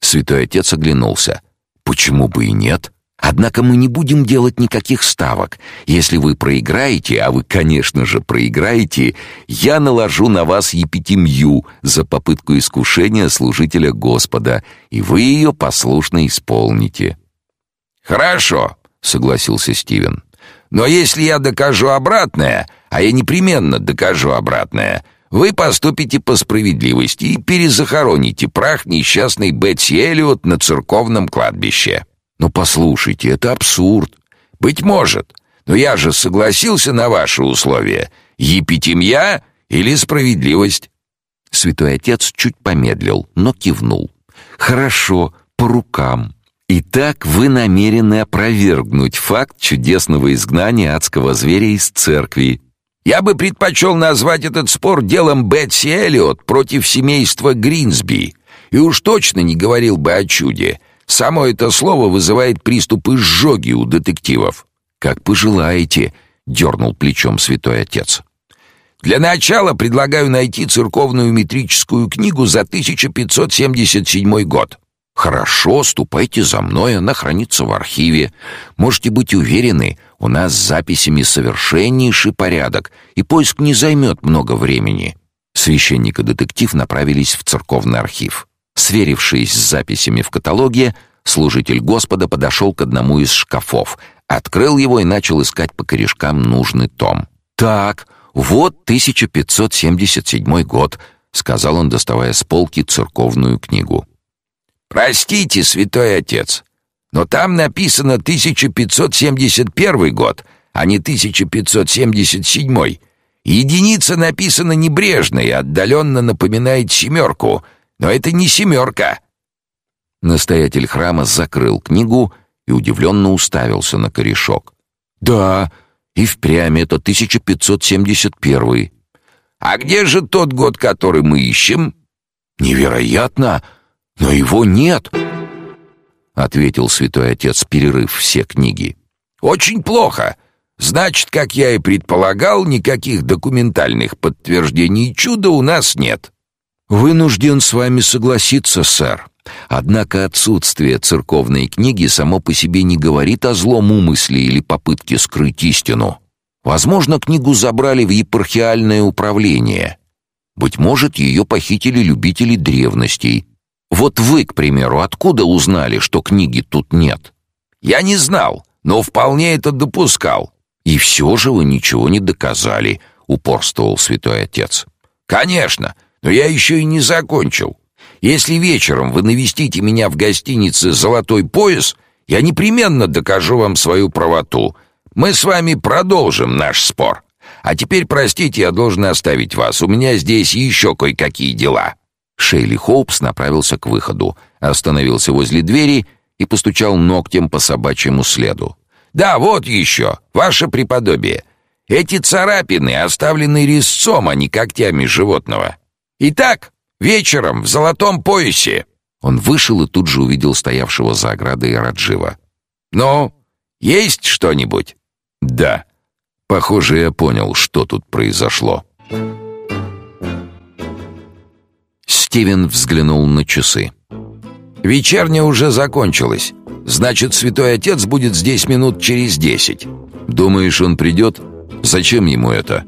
Святой отец оглянулся. Почему бы и нет? Однако мы не будем делать никаких ставок. Если вы проиграете, а вы, конечно же, проиграете, я наложу на вас епитемью за попытку искушения служителя Господа, и вы ее послушно исполните». «Хорошо», — согласился Стивен. «Но если я докажу обратное, а я непременно докажу обратное, вы поступите по справедливости и перезахороните прах несчастной Бетси Эллиот на церковном кладбище». «Но послушайте, это абсурд». «Быть может, но я же согласился на ваши условия. Епитемья или справедливость?» Святой отец чуть помедлил, но кивнул. «Хорошо, по рукам. Итак, вы намерены опровергнуть факт чудесного изгнания адского зверя из церкви». «Я бы предпочел назвать этот спор делом Бетси Эллиот против семейства Гринсби, и уж точно не говорил бы о чуде». Само это слово вызывает приступы изжоги у детективов. Как пожелаете, дернул плечом святой отец. Для начала предлагаю найти церковную метрическую книгу за 1577 год. Хорошо, ступайте за мной, она хранится в архиве. Можете быть уверены, у нас с записями совершеннейший порядок, и поиск не займет много времени. Священник и детектив направились в церковный архив. Сверившись с записями в каталоге, служитель Господа подошел к одному из шкафов, открыл его и начал искать по корешкам нужный том. «Так, вот 1577 год», — сказал он, доставая с полки церковную книгу. «Простите, святой отец, но там написано 1571 год, а не 1577. Единица написана небрежно и отдаленно напоминает семерку — но это не семерка!» Настоятель храма закрыл книгу и удивленно уставился на корешок. «Да, и впрямь это 1571. А где же тот год, который мы ищем?» «Невероятно, но его нет!» Ответил святой отец, перерыв все книги. «Очень плохо. Значит, как я и предполагал, никаких документальных подтверждений чуда у нас нет». Вынужден с вами согласиться, сэр. Однако отсутствие церковной книги само по себе не говорит о злом умысле или попытке скрыть истину. Возможно, книгу забрали в епархиальное управление. Быть может, ее похитили любители древностей. Вот вы, к примеру, откуда узнали, что книги тут нет? Я не знал, но вполне это допускал. И все же вы ничего не доказали, упорствовал святой отец. Конечно, но я еще и не закончил. Если вечером вы навестите меня в гостинице «Золотой пояс», я непременно докажу вам свою правоту. Мы с вами продолжим наш спор. А теперь, простите, я должен оставить вас. У меня здесь еще кое-какие дела». Шейли Хоупс направился к выходу, остановился возле двери и постучал ногтем по собачьему следу. «Да, вот еще, ваше преподобие. Эти царапины оставлены резцом, а не когтями животного. Итак, вечером в золотом поясе». Он вышел и тут же увидел стоявшего за оградой Раджива. «Ну, есть что-нибудь?» «Да. Похоже, я понял, что тут произошло». Стивен взглянул на часы. «Вечерня уже закончилась. Значит, святой отец будет здесь минут через десять». «Думаешь, он придет? Зачем ему это?»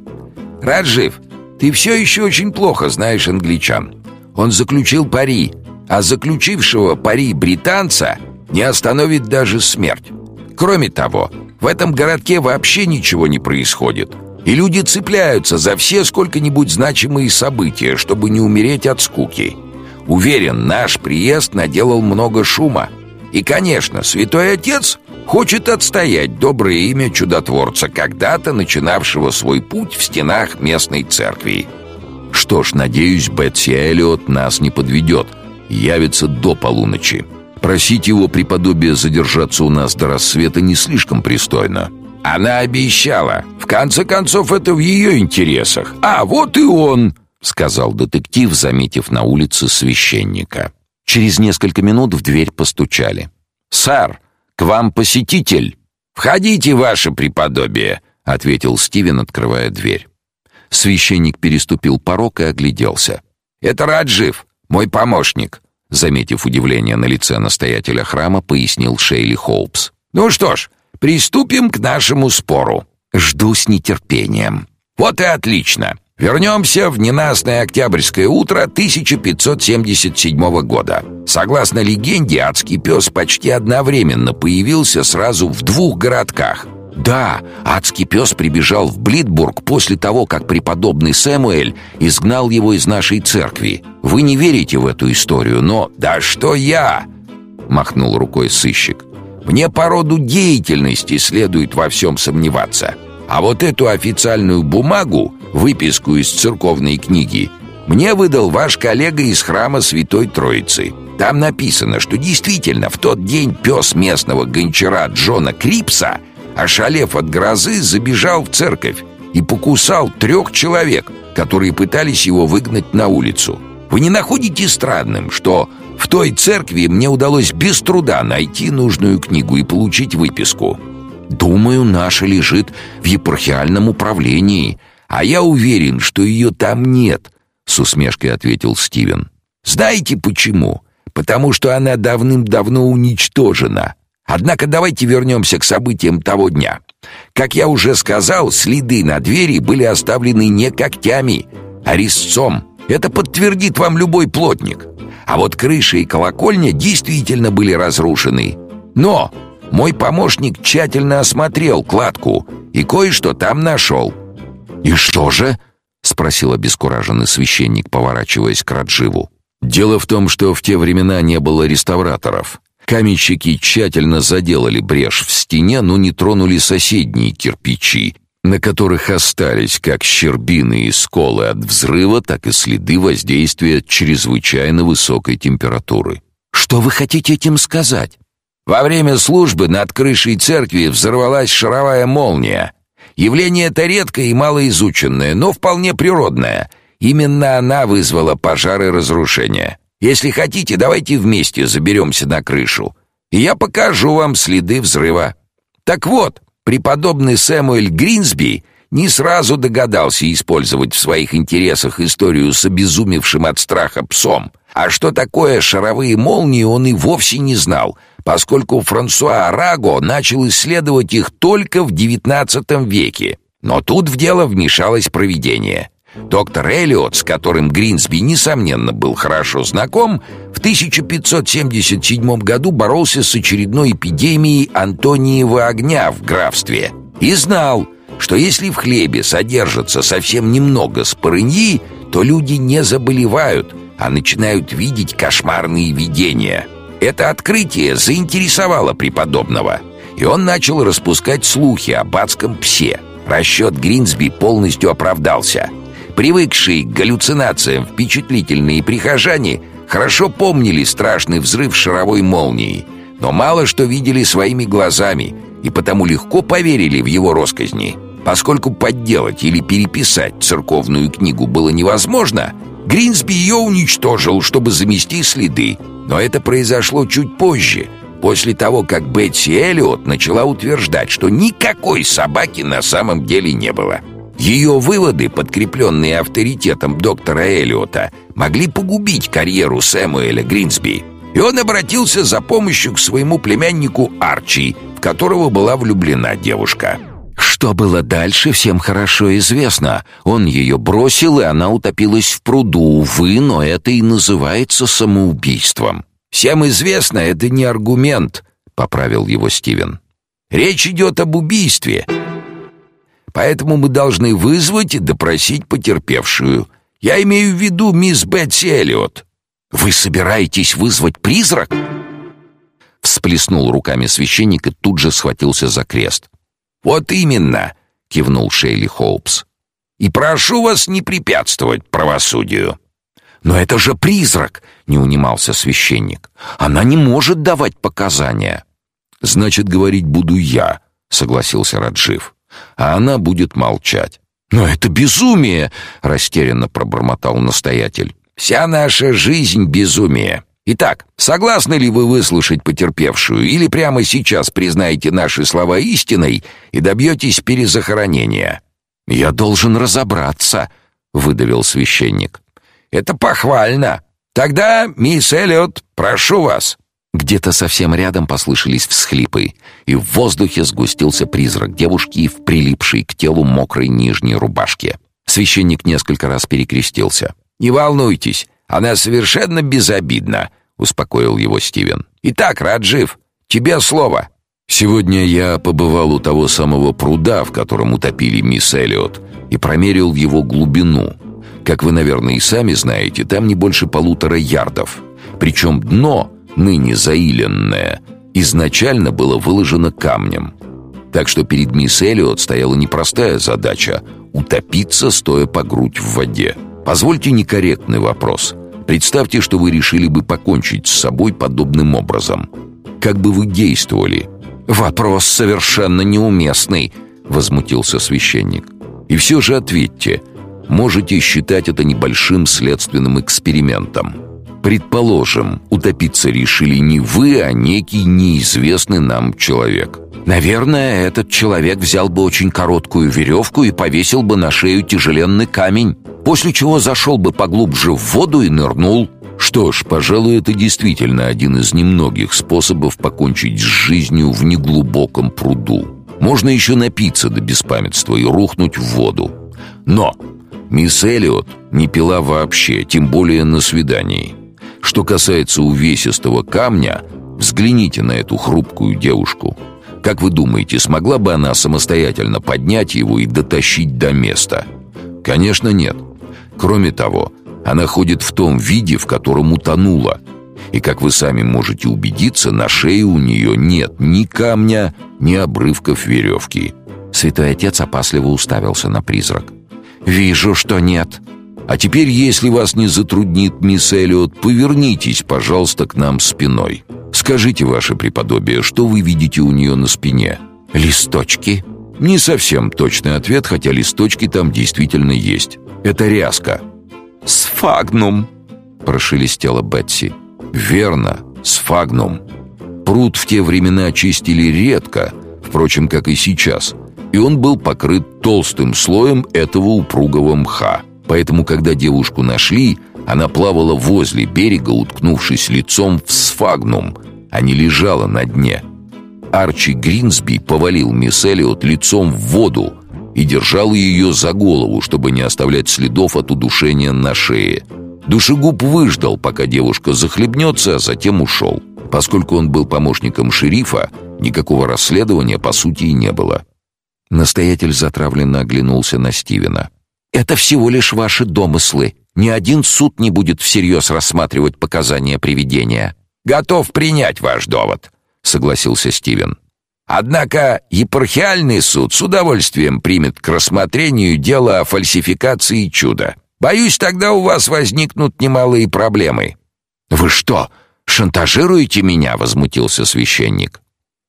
«Раджив, ты все еще очень плохо знаешь англичан. Он заключил пари, а заключившего пари британца не остановит даже смерть. Кроме того, в этом городке вообще ничего не происходит, и люди цепляются за все сколько-нибудь значимые события, чтобы не умереть от скуки. Уверен, наш приезд наделал много шума. И, конечно, святой отец хочет отстоять доброе имя чудотворца, когда-то начинавшего свой путь в стенах местной церкви. Что ж, надеюсь, Бетси Эллиот нас не подведет. Явится до полуночи. Просить его преподобие задержаться у нас до рассвета не слишком пристойно. Она обещала. В конце концов, это в ее интересах. А вот и он, сказал детектив, заметив на улице священника. Через несколько минут в дверь постучали. «Сэр, к вам посетитель!» «Входите, ваше преподобие!» — ответил Стивен, открывая дверь. Священник переступил порог и огляделся. «Это Раджив, мой помощник. Заметив удивление на лице настоятеля храма, пояснил Шейли Хоупс. «Ну что ж, приступим к нашему спору. Жду с нетерпением». «Вот и отлично. Вернемся в ненастное октябрьское утро 1577 года. Согласно легенде, адский пес почти одновременно появился сразу в двух городках — да, адский пес прибежал в Блитбург после того, как преподобный Сэмуэль изгнал его из нашей церкви. Вы не верите в эту историю, но... «Да что я!» — махнул рукой сыщик. «Мне по роду деятельности следует во всем сомневаться. А вот эту официальную бумагу, выписку из церковной книги, мне выдал ваш коллега из храма Святой Троицы. Там написано, что действительно в тот день пес местного гончара Джона Крипса — ошалев от грозы, забежал в церковь и покусал трех человек, которые пытались его выгнать на улицу. Вы не находите странным, что в той церкви мне удалось без труда найти нужную книгу и получить выписку? Думаю, наша лежит в епархиальном управлении, а я уверен, что ее там нет, с усмешкой ответил Стивен. Знаете почему? Потому что она давным-давно уничтожена. Однако давайте вернемся к событиям того дня. Как я уже сказал, следы на двери были оставлены не когтями, а резцом. Это подтвердит вам любой плотник. А вот крыша и колокольня действительно были разрушены. Но мой помощник тщательно осмотрел кладку и кое-что там нашел. «И что же?» — спросил обескураженный священник, поворачиваясь к Радживу. «Дело в том, что в те времена не было реставраторов. Каменщики тщательно заделали брешь в стене, но не тронули соседние кирпичи, на которых остались как щербины и сколы от взрыва, так и следы воздействия чрезвычайно высокой температуры. Что вы хотите этим сказать? Во время службы над крышей церкви взорвалась шаровая молния. Явление это редкое и малоизученное, но вполне природное. Именно она вызвала пожар и разрушение. Если хотите, давайте вместе заберемся на крышу, и я покажу вам следы взрыва. Так вот, преподобный Сэмуэль Гринсби не сразу догадался использовать в своих интересах историю с обезумевшим от страха псом. А что такое шаровые молнии, он и вовсе не знал, поскольку Франсуа Раго начал исследовать их только в XIX веке. Но тут в дело вмешалось провидение. Доктор Эллиот, с которым Гринсби, несомненно, был хорошо знаком, в 1577 году боролся с очередной эпидемией Антониева огня в графстве и знал, что если в хлебе содержится совсем немного спорыньи, то люди не заболевают, а начинают видеть кошмарные видения. Это открытие заинтересовало преподобного, и он начал распускать слухи об адском псе – Расчет Гринсби полностью оправдался. Привыкшие к галлюцинациям впечатлительные прихожане хорошо помнили страшный взрыв шаровой молнии, но мало что видели своими глазами и потому легко поверили в его росказни. Поскольку подделать или переписать церковную книгу было невозможно, Гринсби ее уничтожил, чтобы замести следы. Но это произошло чуть позже, после того, как Бетси Эллиот начала утверждать, что никакой собаки на самом деле не было. Ее выводы, подкрепленные авторитетом доктора Эллиота, могли погубить карьеру Сэмуэля Гринсби. И он обратился за помощью к своему племяннику Арчи, в которого была влюблена девушка. Что было дальше, всем хорошо известно. Он ее бросил, и она утопилась в пруду. Увы, но это и называется самоубийством. «Всем известно, это не аргумент», — поправил его Стивен. «Речь идет об убийстве. Поэтому мы должны вызвать и допросить потерпевшую. Я имею в виду мисс Бетси Эллиот». «Вы собираетесь вызвать призрак?» Всплеснул руками священник и тут же схватился за крест. «Вот именно!» — кивнул Шейли Хоупс. «И прошу вас не препятствовать правосудию». «Но это же призрак!» — не унимался священник. «Она не может давать показания». «Значит, говорить буду я», — согласился Раджив. «А она будет молчать». «Но это безумие!» — растерянно пробормотал настоятель. «Вся наша жизнь — безумие. Итак, согласны ли вы выслушать потерпевшую или прямо сейчас признаете наши слова истиной и добьетесь перезахоронения?» «Я должен разобраться», — выдавил священник. «Это похвально. Тогда, мисс Эллиот, прошу вас». Где-то совсем рядом послышались всхлипы, и в воздухе сгустился призрак девушки в прилипшей к телу мокрой нижней рубашке. Священник несколько раз перекрестился. «Не волнуйтесь, она совершенно безобидна», — успокоил его Стивен. «Итак, Раджив, тебе слово». «Сегодня я побывал у того самого пруда, в котором утопили мисс Эллиот, и промерил его глубину. Как вы, наверное, и сами знаете, там не больше полутора ярдов. Причем дно, ныне заиленное, изначально было выложено камнем. Так что перед мисс Эллиот стояла непростая задача — утопиться, стоя по грудь в воде. Позвольте некорректный вопрос. Представьте, что вы решили бы покончить с собой подобным образом. Как бы вы действовали? Вопрос совершенно неуместный, возмутился священник. И все же ответьте. Можете считать это небольшим следственным экспериментом. Предположим, утопиться решили не вы, а некий неизвестный нам человек. Наверное, этот человек взял бы очень короткую веревку и повесил бы на шею тяжеленный камень после чего зашел бы поглубже в воду и нырнул. Что ж, пожалуй, это действительно один из немногих способов покончить с жизнью в неглубоком пруду. Можно еще напиться до беспамятства и рухнуть в воду. Но мисс Эллиот не пила вообще, тем более на свидании. Что касается увесистого камня, взгляните на эту хрупкую девушку. Как вы думаете, смогла бы она самостоятельно поднять его и дотащить до места? Конечно, нет. Кроме того, она ходит в том виде, в котором утонула. И, как вы сами можете убедиться, на шее у нее нет ни камня, ни обрывков веревки. Святой Отец опасливо уставился на призрак. «Вижу, что нет». «А теперь, если вас не затруднит, мисс Эллиот, повернитесь, пожалуйста, к нам спиной. Скажите, ваше преподобие, что вы видите у нее на спине?» «Листочки?» Не совсем точный ответ, хотя листочки там действительно есть. Это ряска. «Сфагнум», — прошелестела Бетси. «Верно, сфагнум. Пруд в те времена чистили редко, впрочем, как и сейчас, и он был покрыт толстым слоем этого упругого мха. Поэтому, когда девушку нашли, она плавала возле берега, уткнувшись лицом в сфагнум, а не лежала на дне. Арчи Гринсби повалил мисс Эллиот лицом в воду, и держал ее за голову, чтобы не оставлять следов от удушения на шее. Душегуб выждал, пока девушка захлебнется, а затем ушел. Поскольку он был помощником шерифа, никакого расследования по сути и не было. Настоятель затравленно оглянулся на Стивена. «Это всего лишь ваши домыслы. Ни один суд не будет всерьез рассматривать показания привидения». «Готов принять ваш довод», — согласился Стивен. Однако епархиальный суд с удовольствием примет к рассмотрению дело о фальсификации чуда. Боюсь, тогда у вас возникнут немалые проблемы». «Вы что, шантажируете меня?» — возмутился священник.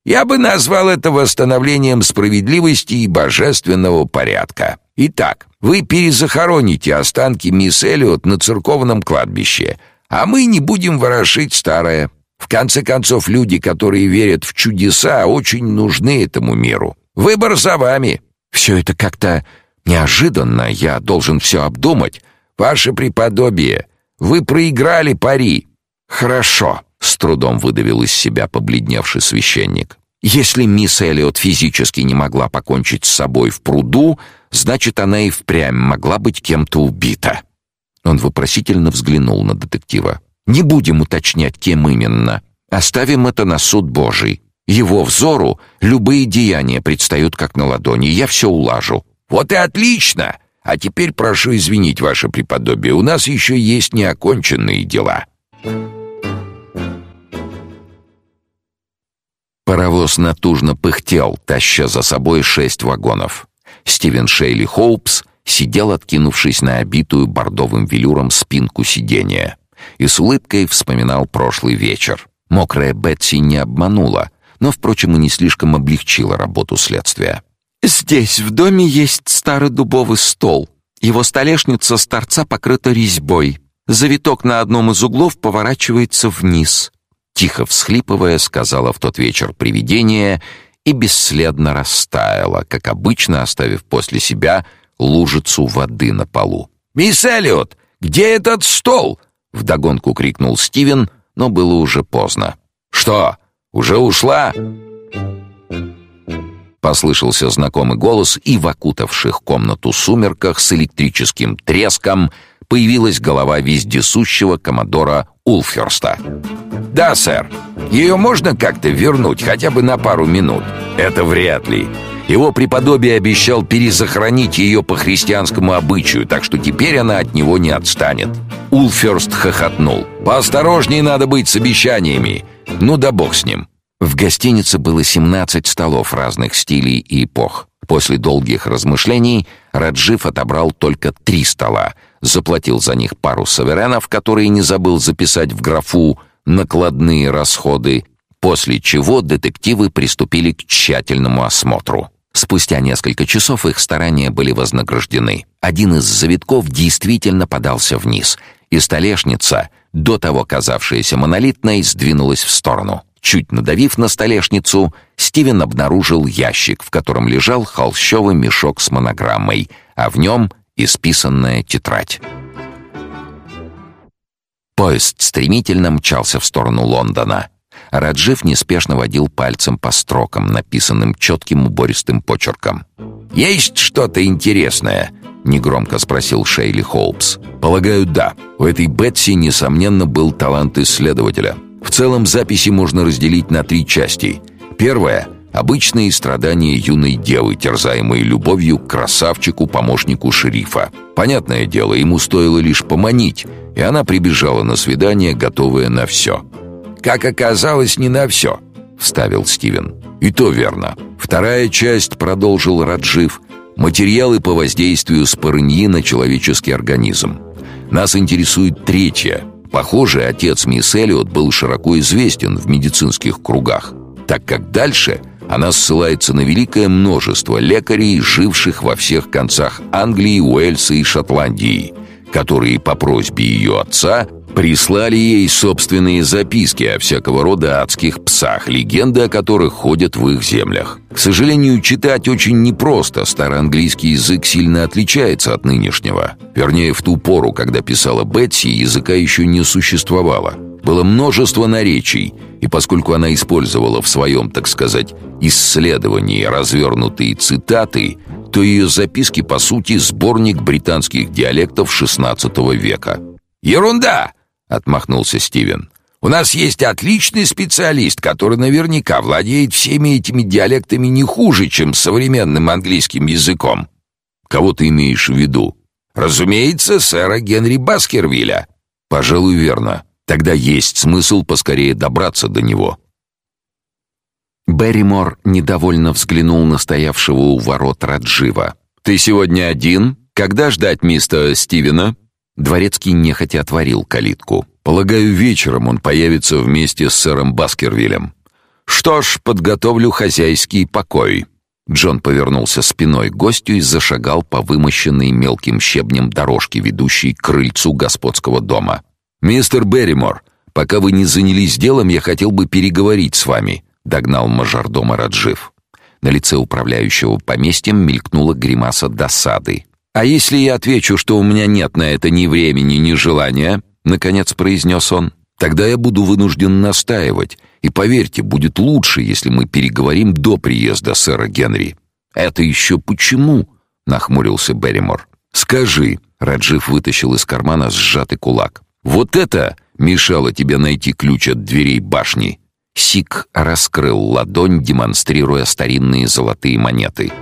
«Я бы назвал это восстановлением справедливости и божественного порядка. Итак, вы перезахороните останки мисс Эллиот на церковном кладбище, а мы не будем ворошить старое. В конце концов, люди, которые верят в чудеса, очень нужны этому миру. Выбор за вами. Все это как-то неожиданно, я должен все обдумать. Ваше преподобие, вы проиграли пари. Хорошо, с трудом выдавил из себя побледневший священник. Если мисс Эллиот физически не могла покончить с собой в пруду, значит, она и впрямь могла быть кем-то убита. Он вопросительно взглянул на детектива. Не будем уточнять, кем именно. Оставим это на суд Божий. Его взору любые деяния предстают как на ладони. Я все улажу. Вот и отлично. А теперь прошу извинить ваше преподобие, у нас еще есть неоконченные дела. Паровоз натужно пыхтел, таща за собой шесть вагонов. Стивен Шейли Хоупс сидел, откинувшись на обитую бордовым велюром спинку сиденья и с улыбкой вспоминал прошлый вечер. Мокрая Бетси не обманула, но, впрочем, и не слишком облегчила работу следствия. «Здесь, в доме, есть старый дубовый стол. Его столешница с торца покрыта резьбой. Завиток на одном из углов поворачивается вниз». Тихо всхлипывая, сказала в тот вечер привидение и бесследно растаяла, как обычно оставив после себя лужицу воды на полу. «Мисс Эллиот, где этот стол?» Вдогонку крикнул Стивен, но было уже поздно. Что? Уже ушла? Послышался знакомый голос, и в окутавших комнату сумерках с электрическим треском появилась голова вездесущего коммодора Улферста. «Да, сэр. Ее можно как-то вернуть, хотя бы на пару минут?» «Это вряд ли. Его преподобие обещал перезахоронить ее по христианскому обычаю, так что теперь она от него не отстанет». Улферст хохотнул. «Поосторожнее надо быть с обещаниями. Ну да бог с ним». В гостинице было 17 столов разных стилей и эпох. После долгих размышлений Раджив отобрал только три стола, заплатил за них пару саверенов, которые не забыл записать в графу «накладные расходы», после чего детективы приступили к тщательному осмотру. Спустя несколько часов их старания были вознаграждены. Один из завитков действительно подался вниз, и столешница, до того казавшаяся монолитной, сдвинулась в сторону. Чуть надавив на столешницу, Стивен обнаружил ящик, в котором лежал холщовый мешок с монограммой, а в нем исписанная тетрадь. Поезд стремительно мчался в сторону Лондона. Раджив неспешно водил пальцем по строкам, написанным четким убористым почерком. «Есть что-то интересное?» — негромко спросил Шейли Холпс. «Полагаю, да. У этой Бетси, несомненно, был талант исследователя. В целом записи можно разделить на три части. Первая — обычные страдания юной девы, терзаемой любовью к красавчику, помощнику шерифа. Понятное дело, ему стоило лишь поманить, и она прибежала на свидание, готовая на все». Как оказалось, не на все», — вставил Стивен. «И то верно. Вторая часть, — продолжил Раджив, — материалы по воздействию спорыньи на человеческий организм. Нас интересует третья. Похоже, отец мисс Эллиот был широко известен в медицинских кругах, так как дальше она ссылается на великое множество лекарей, живших во всех концах Англии, Уэльса и Шотландии, которые по просьбе ее отца Прислали ей собственные записки о всякого рода адских псах, легенды о которых ходят в их землях. К сожалению, читать очень непросто, староанглийский язык сильно отличается от нынешнего. Вернее, в ту пору, когда писала Бетси, языка еще не существовало. Было множество наречий, и поскольку она использовала в своем, так сказать, исследовании развернутые цитаты, то ее записки, по сути, сборник британских диалектов XVI века. «Ерунда!» — отмахнулся Стивен. «У нас есть отличный специалист, который наверняка владеет всеми этими диалектами не хуже, чем современным английским языком». «Кого ты имеешь в виду?» «Разумеется, сэра Генри Баскервилля». «Пожалуй, верно. Тогда есть смысл поскорее добраться до него». Берримор недовольно взглянул на стоявшего у ворот Раджива. «Ты сегодня один? Когда ждать мистера Стивена?» Дворецкий нехотя отворил калитку. «Полагаю, вечером он появится вместе с сэром Баскервилем». «Что ж, подготовлю хозяйский покой». Джон повернулся спиной к гостю и зашагал по вымощенной мелким щебнем дорожке, ведущей к крыльцу господского дома. «Мистер Берримор, пока вы не занялись делом, я хотел бы переговорить с вами», — догнал мажордома Раджив. На лице управляющего поместьем мелькнула гримаса досады. «А если я отвечу, что у меня нет на это ни времени, ни желания?» — наконец произнес он. «Тогда я буду вынужден настаивать, и поверьте, будет лучше, если мы переговорим до приезда сэра Генри». «Это еще почему?» — нахмурился Берримор. «Скажи», — Раджив вытащил из кармана сжатый кулак. «Вот это мешало тебе найти ключ от дверей башни?» Сик раскрыл ладонь, демонстрируя старинные золотые монеты.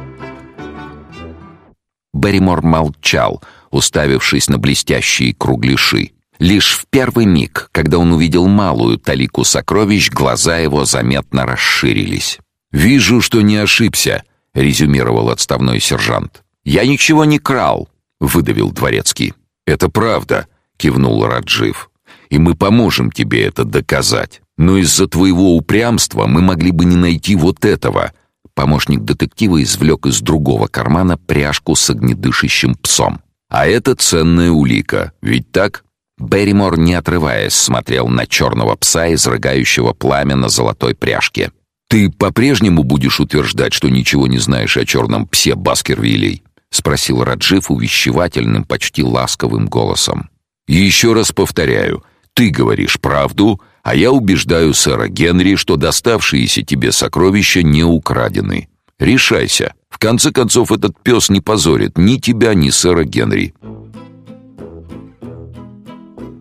Берримор молчал, уставившись на блестящие кругляши. Лишь в первый миг, когда он увидел малую талику сокровищ, глаза его заметно расширились. «Вижу, что не ошибся», — резюмировал отставной сержант. «Я ничего не крал», — выдавил дворецкий. «Это правда», — кивнул Раджив. «И мы поможем тебе это доказать. Но из-за твоего упрямства мы могли бы не найти вот этого». Помощник детектива извлек из другого кармана пряжку с огнедышащим псом. «А это ценная улика, ведь так?» Берримор, не отрываясь, смотрел на черного пса, изрыгающего пламя на золотой пряжке. «Ты по-прежнему будешь утверждать, что ничего не знаешь о черном псе Баскервилей?» — спросил Раджив увещевательным, почти ласковым голосом. «Еще раз повторяю, ты говоришь правду, а я убеждаю сэра Генри, что доставшиеся тебе сокровища не украдены. Решайся. В конце концов, этот пес не позорит ни тебя, ни сэра Генри».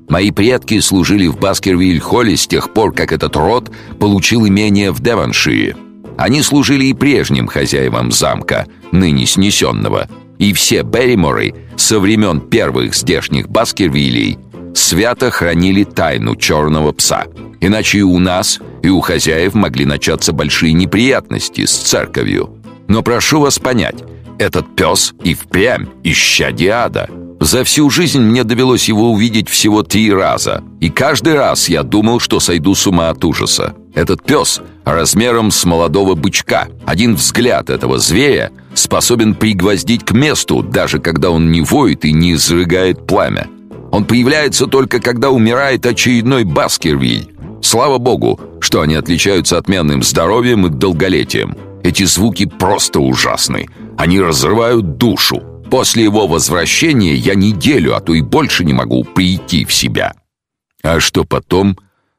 Мои предки служили в Баскервиль-Холле с тех пор, как этот род получил имение в Девоншире. Они служили и прежним хозяевам замка, ныне снесенного. И все Берриморы со времен первых здешних Баскервилей свято хранили тайну черного пса. Иначе и у нас, и у хозяев могли начаться большие неприятности с церковью. Но прошу вас понять, этот пес и впрямь исчадие ада. За всю жизнь мне довелось его увидеть всего три раза, и каждый раз я думал, что сойду с ума от ужаса. Этот пес размером с молодого бычка. Один взгляд этого зверя способен пригвоздить к месту, даже когда он не воет и не изрыгает пламя. Он появляется только когда умирает очередной Баскервиль. Слава богу, что они отличаются отменным здоровьем и долголетием. Эти звуки просто ужасны. Они разрывают душу. После его возвращения я неделю, а то и больше не могу прийти в себя. А что потом?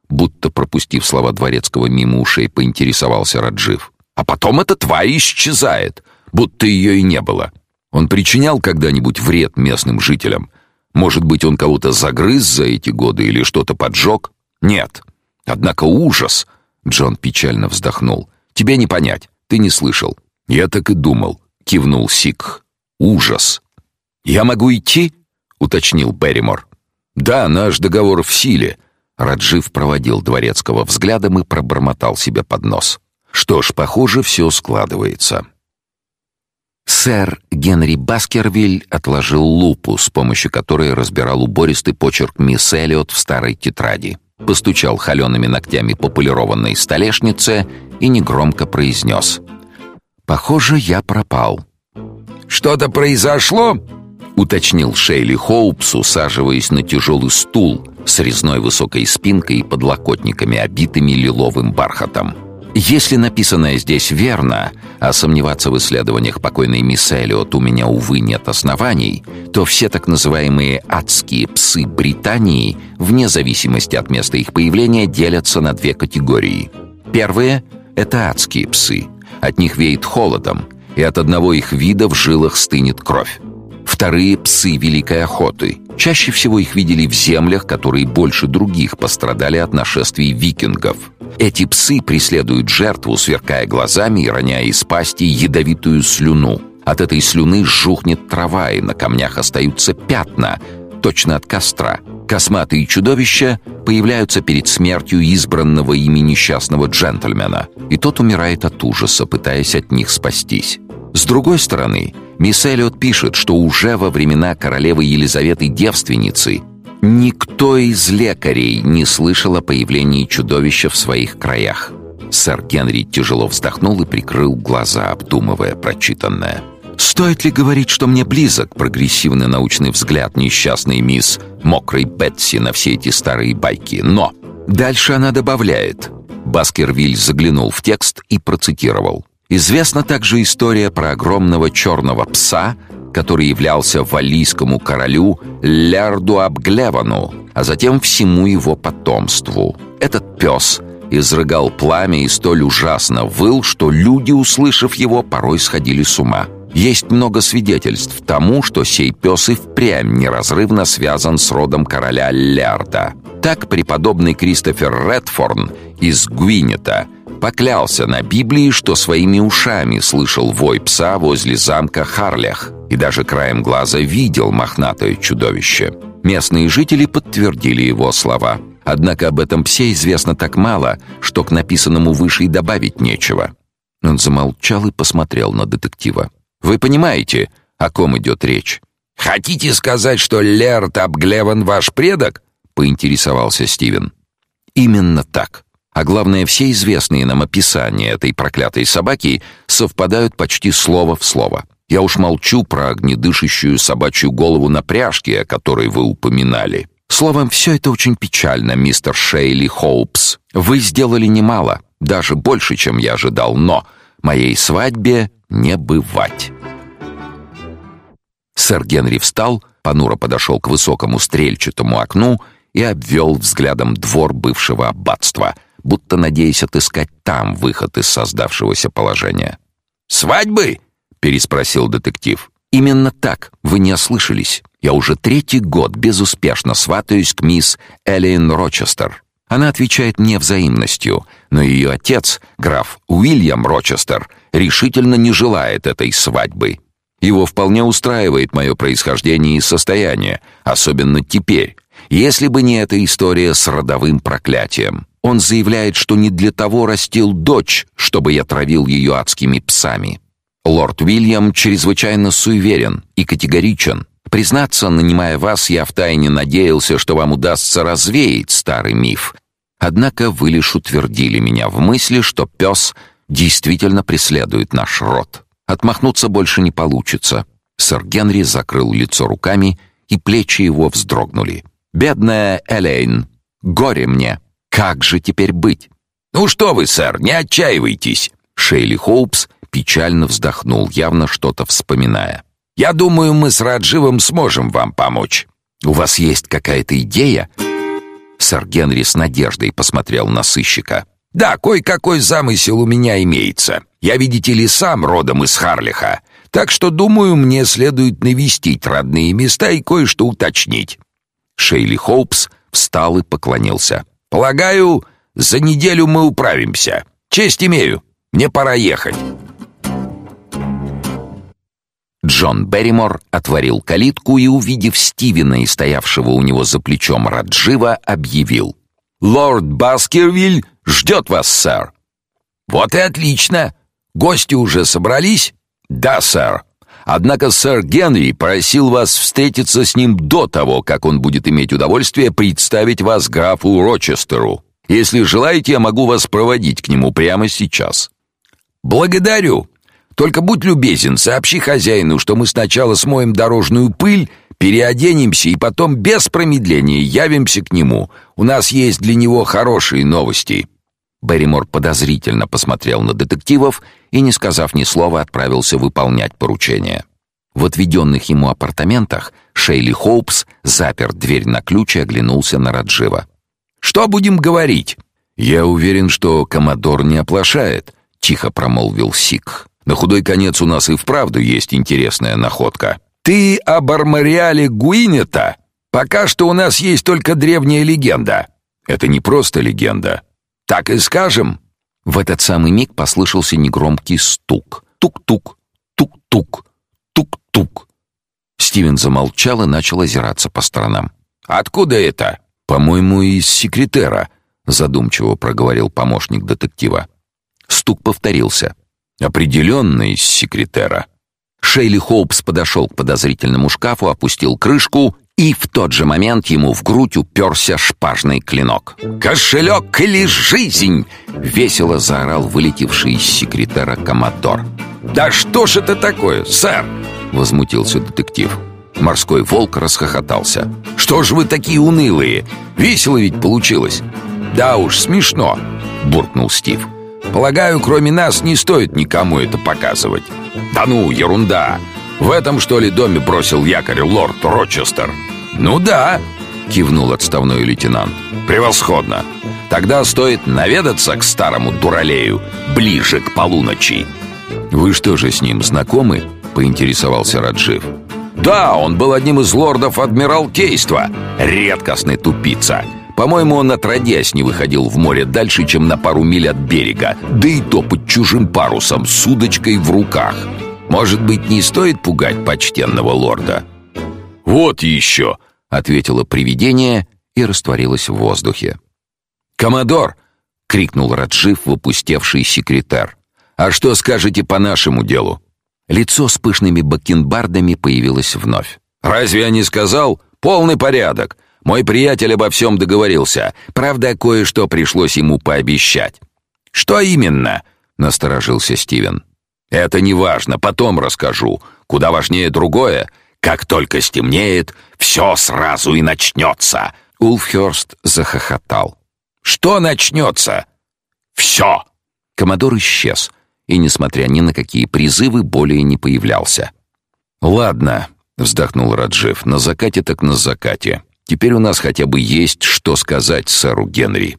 Будто пропустив слова дворецкого мимо ушей, поинтересовался Раджив. А потом эта тварь исчезает, будто ее и не было. Он причинял когда-нибудь вред местным жителям? Может быть, он кого-то загрыз за эти годы или что-то поджег? Нет. Однако ужас. Джон печально вздохнул. Тебе не понять. Ты не слышал. Я так и думал, кивнул Сикх. Ужас. Я могу идти? уточнил Берримор. Да, наш договор в силе. Раджив проводил дворецкого взглядом и пробормотал себе под нос. Что ж, похоже, все складывается. Сэр Генри Баскервиль отложил лупу, с помощью которой разбирал убористый почерк мисс Эллиот в старой тетради. Постучал холеными ногтями по полированной столешнице и негромко произнес. «Похоже, я пропал». «Что-то произошло?» — уточнил Шейли Хоупс, усаживаясь на тяжелый стул с резной высокой спинкой и подлокотниками, обитыми лиловым бархатом. Если написанное здесь верно, а сомневаться в исследованиях покойной мисс Эллиот у меня, увы, нет оснований, то все так называемые «адские псы Британии», вне зависимости от места их появления, делятся на две категории. Первые — это адские псы. От них веет холодом, и от одного их вида в жилах стынет кровь. Вторые — псы Великой Охоты. Чаще всего их видели в землях, которые больше других пострадали от нашествий викингов — эти псы преследуют жертву, сверкая глазами и роняя из пасти ядовитую слюну. От этой слюны жухнет трава, и на камнях остаются пятна, точно от костра. Косматые чудовища появляются перед смертью избранного ими несчастного джентльмена, и тот умирает от ужаса, пытаясь от них спастись. С другой стороны, мисс Эллиот пишет, что уже во времена королевы Елизаветы девственницы никто из лекарей не слышал о появлении чудовища в своих краях. Сэр Генри тяжело вздохнул и прикрыл глаза, обдумывая прочитанное. Стоит ли говорить, что мне близок прогрессивный научный взгляд несчастной мисс Мокрой Бетси на все эти старые байки? Но дальше она добавляет. Баскервиль заглянул в текст и процитировал. Известна также история про огромного черного пса, который являлся валлийскому королю Лярду Абглевану, а затем всему его потомству. Этот пес изрыгал пламя и столь ужасно выл, что люди, услышав его, порой сходили с ума. Есть много свидетельств тому, что сей пес и впрямь неразрывно связан с родом короля Лярда. Так преподобный Кристофер Редфорн из Гвинета поклялся на Библии, что своими ушами слышал вой пса возле замка Харлях и даже краем глаза видел мохнатое чудовище. Местные жители подтвердили его слова. Однако об этом псе известно так мало, что к написанному выше и добавить нечего. Он замолчал и посмотрел на детектива. Вы понимаете, о ком идет речь? Хотите сказать, что Лерт Абглеван ваш предок? поинтересовался Стивен. Именно так. А главное, все известные нам описания этой проклятой собаки совпадают почти слово в слово. Я уж молчу про огнедышащую собачью голову на пряжке, о которой вы упоминали. Словом, все это очень печально, мистер Шейли Хоупс. Вы сделали немало, даже больше, чем я ожидал, но моей свадьбе не бывать. Сэр Генри встал, понуро подошел к высокому стрельчатому окну и обвел взглядом двор бывшего аббатства, будто надеясь отыскать там выход из создавшегося положения. «Свадьбы?» — переспросил детектив. «Именно так, вы не ослышались. Я уже третий год безуспешно сватаюсь к мисс Эллен Рочестер. Она отвечает мне взаимностью, но ее отец, граф Уильям Рочестер, решительно не желает этой свадьбы. Его вполне устраивает мое происхождение и состояние, особенно теперь. Если бы не эта история с родовым проклятием. Он заявляет, что не для того растил дочь, чтобы я травил ее адскими псами. Лорд Уильям чрезвычайно суеверен и категоричен. Признаться, нанимая вас, я втайне надеялся, что вам удастся развеять старый миф. Однако вы лишь утвердили меня в мысли, что пес действительно преследует наш род. Отмахнуться больше не получится. Сэр Генри закрыл лицо руками, и плечи его вздрогнули. Бедная Элейн, горе мне. Как же теперь быть? Ну что вы, сэр, не отчаивайтесь. Шейли Хоупс печально вздохнул, явно что-то вспоминая. Я думаю, мы с Радживом сможем вам помочь. У вас есть какая-то идея? Сэр Генри с надеждой посмотрел на сыщика. Да, кое-какой замысел у меня имеется. Я, видите ли, сам родом из Харлиха, так что, думаю, мне следует навестить родные места и кое-что уточнить». Шейли Хоупс встал и поклонился. «Полагаю, за неделю мы управимся. Честь имею. Мне пора ехать». Джон Берримор отворил калитку и, увидев Стивена и стоявшего у него за плечом Раджива, объявил. «Лорд Баскервиль ждет вас, сэр». «Вот и отлично. Гости уже собрались?» «Да, сэр. Однако сэр Генри просил вас встретиться с ним до того, как он будет иметь удовольствие представить вас графу Рочестеру. Если желаете, я могу вас проводить к нему прямо сейчас». «Благодарю. Только будь любезен, сообщи хозяину, что мы сначала смоем дорожную пыль, переоденемся и потом без промедления явимся к нему. У нас есть для него хорошие новости». Берримор подозрительно посмотрел на детективов и, не сказав ни слова, отправился выполнять поручение. В отведенных ему апартаментах Шейли Хоупс запер дверь на ключ и оглянулся на Раджива. «Что будем говорить?» «Я уверен, что Комодор не оплошает», — тихо промолвил Сик. «На худой конец у нас и вправду есть интересная находка». «Ты об армориале Гуинета? Пока что у нас есть только древняя легенда». «Это не просто легенда. Так и скажем. В этот самый миг послышался негромкий стук. Тук-тук, тук-тук, тук-тук. Стивен замолчал и начал озираться по сторонам. Откуда это?» «По-моему, из секретера», — задумчиво проговорил помощник детектива. Стук повторился. «Определенно из секретера». Шейли Хоупс подошел к подозрительному шкафу, опустил крышку, и в тот же момент ему в грудь уперся шпажный клинок. «Кошелек или жизнь!» — весело заорал вылетевший из секретера коммодор. «Да что ж это такое, сэр?» — возмутился детектив. Морской волк расхохотался. «Что ж вы такие унылые? Весело ведь получилось!» «Да уж, смешно!» — буркнул Стив. «Полагаю, кроме нас не стоит никому это показывать». «Да ну, ерунда! В этом, что ли, доме бросил якорь лорд Рочестер?» «Ну да!» — кивнул отставной лейтенант. «Превосходно! Тогда стоит наведаться к старому дуралею ближе к полуночи». «Вы что же с ним знакомы?» — поинтересовался Раджив. «Да, он был одним из лордов Адмиралтейства. Редкостный тупица. По-моему, он отродясь не выходил в море дальше, чем на пару миль от берега, да и то под чужим парусом, с удочкой в руках. Может быть, не стоит пугать почтенного лорда?» «Вот еще!» — ответило привидение и растворилось в воздухе. «Коммодор!» — крикнул Раджив в опустевший секретарь. «А что скажете по нашему делу?» Лицо с пышными бакенбардами появилось вновь. «Разве я не сказал? Полный порядок. Мой приятель обо всем договорился. Правда, кое-что пришлось ему пообещать». «Что именно?» — насторожился Стивен. «Это не важно, потом расскажу. Куда важнее другое. Как только стемнеет, все сразу и начнется». Улфхёрст захохотал. «Что начнется?» «Все!» Коммодор исчез и, несмотря ни на какие призывы, более не появлялся. «Ладно», — вздохнул Раджив, — «на закате так на закате. Теперь у нас хотя бы есть что сказать сэру Генри».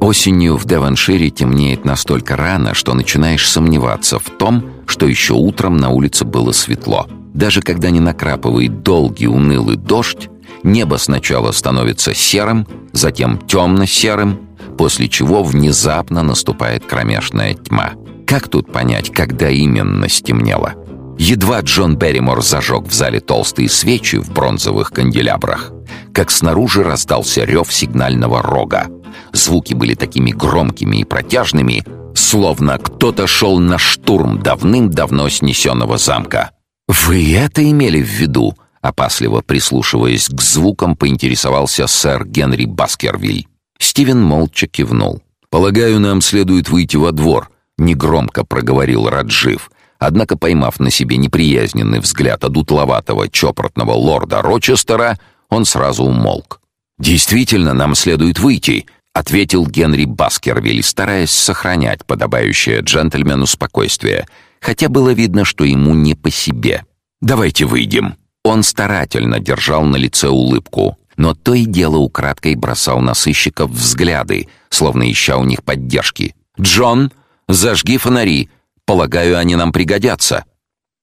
Осенью в Девоншире темнеет настолько рано, что начинаешь сомневаться в том, что еще утром на улице было светло. Даже когда не накрапывает долгий унылый дождь, небо сначала становится серым, затем темно-серым, после чего внезапно наступает кромешная тьма. Как тут понять, когда именно стемнело? Едва Джон Берримор зажег в зале толстые свечи в бронзовых канделябрах, как снаружи раздался рев сигнального рога. Звуки были такими громкими и протяжными, словно кто-то шел на штурм давным-давно снесенного замка. «Вы это имели в виду?» Опасливо прислушиваясь к звукам, поинтересовался сэр Генри Баскервиль. Стивен молча кивнул. «Полагаю, нам следует выйти во двор», — негромко проговорил Раджив, Однако, поймав на себе неприязненный взгляд одутловатого чопортного лорда Рочестера, он сразу умолк. «Действительно, нам следует выйти», — ответил Генри Баскервиль, стараясь сохранять подобающее джентльмену спокойствие, хотя было видно, что ему не по себе. «Давайте выйдем». Он старательно держал на лице улыбку, но то и дело украдкой бросал на сыщиков взгляды, словно ища у них поддержки. «Джон, зажги фонари!» Полагаю, они нам пригодятся».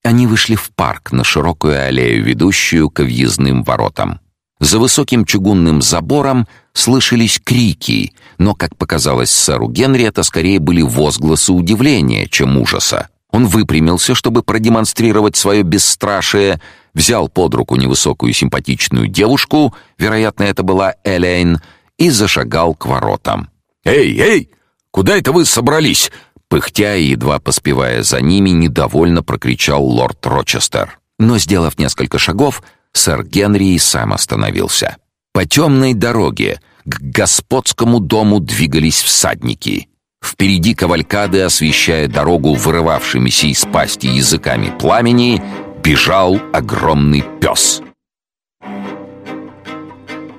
Они вышли в парк на широкую аллею, ведущую к въездным воротам. За высоким чугунным забором слышались крики, но, как показалось сэру Генри, это скорее были возгласы удивления, чем ужаса. Он выпрямился, чтобы продемонстрировать свое бесстрашие, взял под руку невысокую симпатичную девушку, вероятно, это была Элейн, и зашагал к воротам. «Эй, эй! Куда это вы собрались?» Пыхтя и едва поспевая за ними, недовольно прокричал лорд Рочестер. Но, сделав несколько шагов, сэр Генри и сам остановился. По темной дороге к господскому дому двигались всадники. Впереди кавалькады, освещая дорогу вырывавшимися из пасти языками пламени, бежал огромный пес.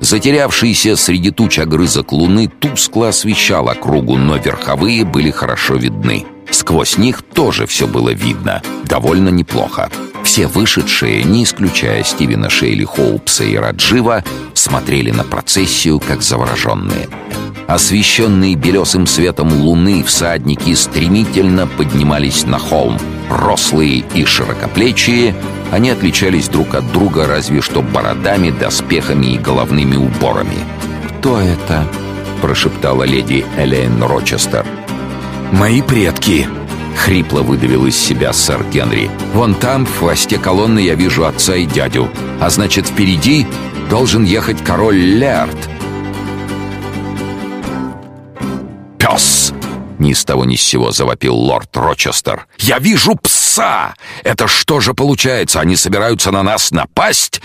Затерявшийся среди туч огрызок луны тускло освещал округу, но верховые были хорошо видны. Сквозь них тоже все было видно, довольно неплохо. Все вышедшие, не исключая Стивена Шейли Хоупса и Раджива, смотрели на процессию как завороженные. Освещенные белесым светом луны всадники стремительно поднимались на холм. Рослые и широкоплечие, они отличались друг от друга разве что бородами, доспехами и головными уборами. «Кто это?» — прошептала леди Элейн Рочестер. «Мои предки!» — хрипло выдавил из себя сэр Генри. «Вон там, в хвосте колонны, я вижу отца и дядю. А значит, впереди должен ехать король Лерт. «Пес!» — ни с того ни с сего завопил лорд Рочестер. «Я вижу пса! Это что же получается? Они собираются на нас напасть?»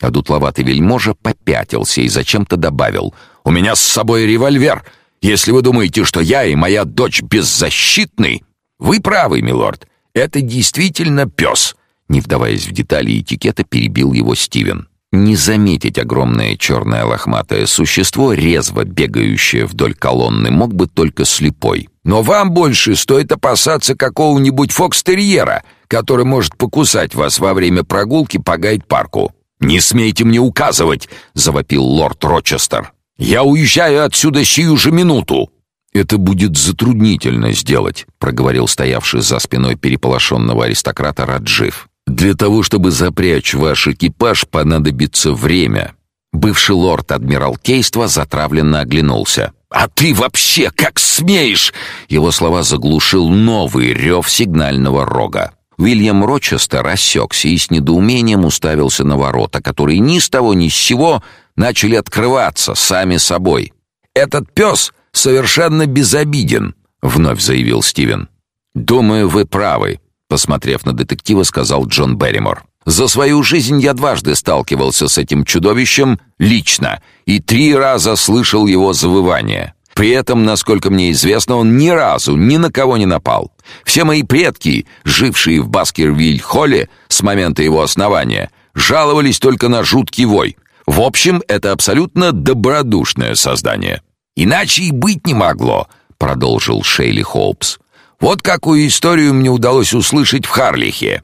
А дутловатый вельможа попятился и зачем-то добавил. «У меня с собой револьвер. Если вы думаете, что я и моя дочь беззащитны...» «Вы правы, милорд. Это действительно пес!» Не вдаваясь в детали этикета, перебил его Стивен. Не заметить огромное черное лохматое существо, резво бегающее вдоль колонны, мог бы только слепой. «Но вам больше стоит опасаться какого-нибудь фокстерьера, который может покусать вас во время прогулки по гайд-парку». «Не смейте мне указывать!» — завопил лорд Рочестер. «Я уезжаю отсюда сию же минуту!» «Это будет затруднительно сделать», — проговорил стоявший за спиной переполошенного аристократа Раджив. «Для того, чтобы запрячь ваш экипаж, понадобится время». Бывший лорд Адмиралтейства затравленно оглянулся. «А ты вообще как смеешь?» Его слова заглушил новый рев сигнального рога. Уильям Рочестер осекся и с недоумением уставился на ворота, которые ни с того ни с сего начали открываться сами собой. «Этот пес совершенно безобиден», — вновь заявил Стивен. «Думаю, вы правы», — посмотрев на детектива, сказал Джон Берримор. «За свою жизнь я дважды сталкивался с этим чудовищем лично и три раза слышал его завывание. При этом, насколько мне известно, он ни разу ни на кого не напал. Все мои предки, жившие в Баскервиль-холле с момента его основания, жаловались только на жуткий вой. В общем, это абсолютно добродушное создание. Иначе и быть не могло, продолжил Шейли Холпс. Вот какую историю мне удалось услышать в Харлихе.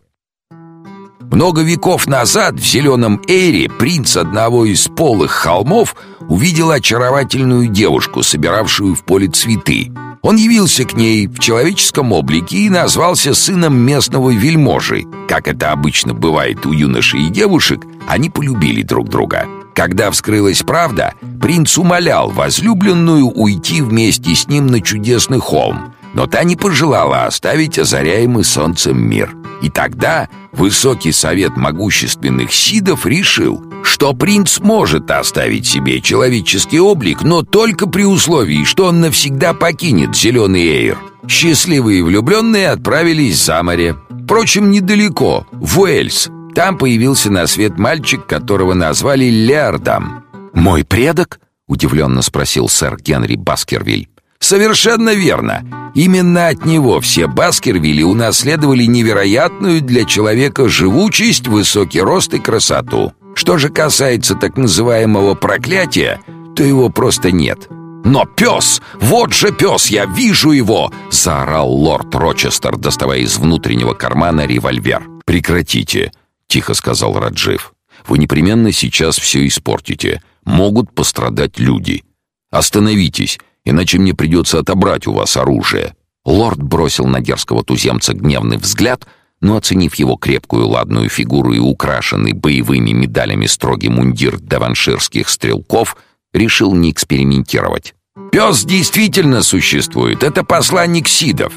Много веков назад в Зеленом Эйре принц одного из полых холмов увидел очаровательную девушку, собиравшую в поле цветы. Он явился к ней в человеческом облике и назвался сыном местного вельможи. Как это обычно бывает у юношей и девушек, они полюбили друг друга. Когда вскрылась правда, принц умолял возлюбленную уйти вместе с ним на чудесный холм, но та не пожелала оставить озаряемый солнцем мир. И тогда Высокий совет могущественных сидов решил, что принц может оставить себе человеческий облик, но только при условии, что он навсегда покинет Зеленый Эйр. Счастливые влюбленные отправились за море. Впрочем, недалеко, в Уэльс. Там появился на свет мальчик, которого назвали Леардом. «Мой предок?» — удивленно спросил сэр Генри Баскервиль. Совершенно верно. Именно от него все Баскервилли унаследовали невероятную для человека живучесть, высокий рост и красоту. Что же касается так называемого проклятия, то его просто нет. «Но пес! Вот же пес! Я вижу его!» — заорал лорд Рочестер, доставая из внутреннего кармана револьвер. «Прекратите!» — тихо сказал Раджив. «Вы непременно сейчас все испортите. Могут пострадать люди. Остановитесь иначе мне придется отобрать у вас оружие». Лорд бросил на дерзкого туземца гневный взгляд, но, оценив его крепкую ладную фигуру и украшенный боевыми медалями строгий мундир даванширских стрелков, решил не экспериментировать. «Пес действительно существует. Это посланник Сидов.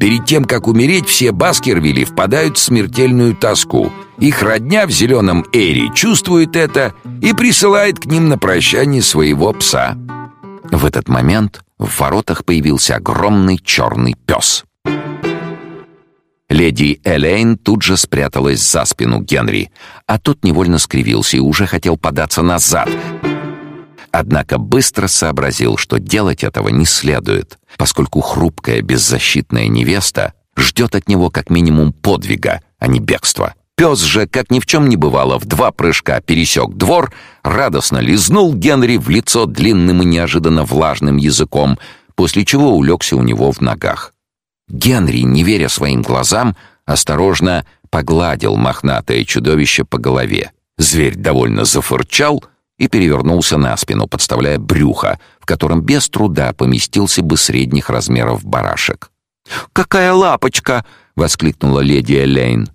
Перед тем, как умереть, все Баскервилли впадают в смертельную тоску. Их родня в Зеленом Эре чувствует это и присылает к ним на прощание своего пса». В этот момент в воротах появился огромный черный пес. Леди Элейн тут же спряталась за спину Генри, а тот невольно скривился и уже хотел податься назад. Однако быстро сообразил, что делать этого не следует, поскольку хрупкая беззащитная невеста ждет от него как минимум подвига, а не бегства. Пес же, как ни в чем не бывало, в два прыжка пересек двор, радостно лизнул Генри в лицо длинным и неожиданно влажным языком, после чего улегся у него в ногах. Генри, не веря своим глазам, осторожно погладил мохнатое чудовище по голове. Зверь довольно зафырчал и перевернулся на спину, подставляя брюхо, в котором без труда поместился бы средних размеров барашек. «Какая лапочка!» — воскликнула леди Элейн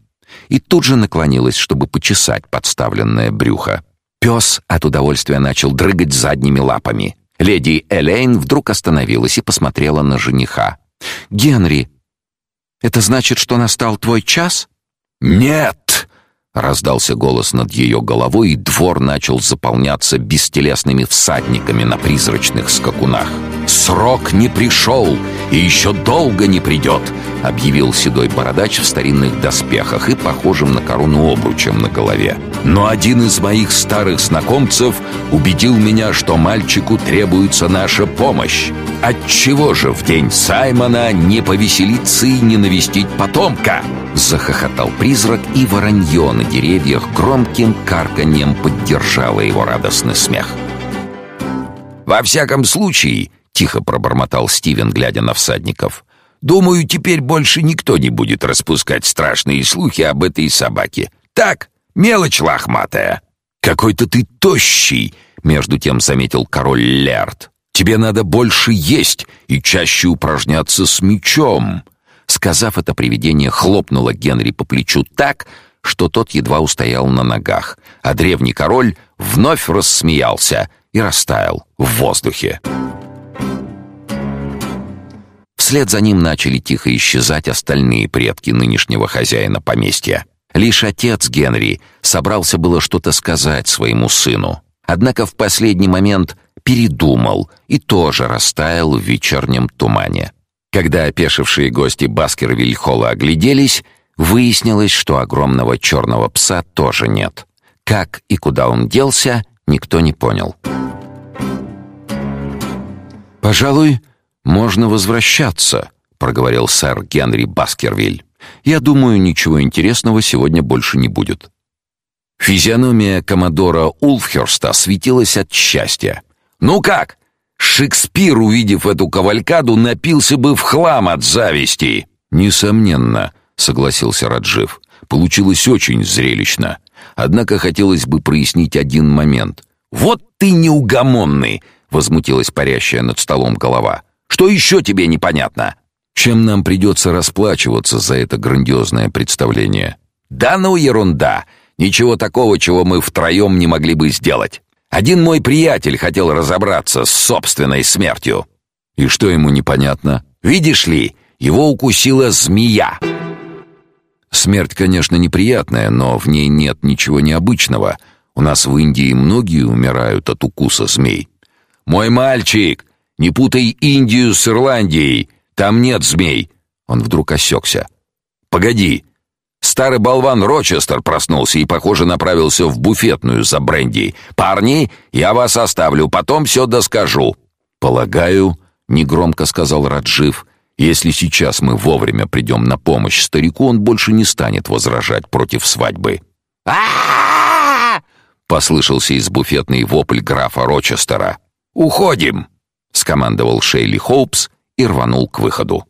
и тут же наклонилась, чтобы почесать подставленное брюхо. Пес от удовольствия начал дрыгать задними лапами. Леди Элейн вдруг остановилась и посмотрела на жениха. «Генри, это значит, что настал твой час?» «Нет!» Раздался голос над ее головой, и двор начал заполняться бестелесными всадниками на призрачных скакунах. «Срок не пришел и еще долго не придет», — объявил седой бородач в старинных доспехах и похожим на корону обручем на голове. «Но один из моих старых знакомцев убедил меня, что мальчику требуется наша помощь. Отчего же в день Саймона не повеселиться и не навестить потомка?» Захохотал призрак, и воронье на деревьях громким карканьем поддержало его радостный смех. «Во всяком случае», — тихо пробормотал Стивен, глядя на всадников, «думаю, теперь больше никто не будет распускать страшные слухи об этой собаке. Так, мелочь лохматая». «Какой-то ты тощий», — между тем заметил король Лерт. «Тебе надо больше есть и чаще упражняться с мечом». Сказав это, привидение хлопнуло Генри по плечу так, что тот едва устоял на ногах, а древний король вновь рассмеялся и растаял в воздухе. Вслед за ним начали тихо исчезать остальные предки нынешнего хозяина поместья. Лишь отец Генри собрался было что-то сказать своему сыну, однако в последний момент передумал и тоже растаял в вечернем тумане. Когда опешившие гости Баскервиль-холла огляделись, выяснилось, что огромного черного пса тоже нет. Как и куда он делся, никто не понял. «Пожалуй, можно возвращаться», — проговорил сэр Генри Баскервиль. «Я думаю, ничего интересного сегодня больше не будет». Физиономия коммодора Улфхерста светилась от счастья. «Ну как, Шекспир, увидев эту кавалькаду, напился бы в хлам от зависти. Несомненно, согласился Раджив. Получилось очень зрелищно. Однако хотелось бы прояснить один момент. Вот ты неугомонный, возмутилась парящая над столом голова. Что еще тебе непонятно? Чем нам придется расплачиваться за это грандиозное представление? Да ну ерунда. Ничего такого, чего мы втроем не могли бы сделать. Один мой приятель хотел разобраться с собственной смертью. И что ему непонятно? Видишь ли, его укусила змея. Смерть, конечно, неприятная, но в ней нет ничего необычного. У нас в Индии многие умирают от укуса змей. Мой мальчик, не путай Индию с Ирландией. Там нет змей. Он вдруг осекся. Погоди, Старый болван Рочестер проснулся и, похоже, направился в буфетную за бренди. «Парни, я вас оставлю, потом все доскажу». «Полагаю», — негромко сказал Раджив, «если сейчас мы вовремя придем на помощь старику, он больше не станет возражать против свадьбы». а послышался из буфетной вопль графа Рочестера. «Уходим!» — скомандовал Шейли Хоупс и рванул к выходу.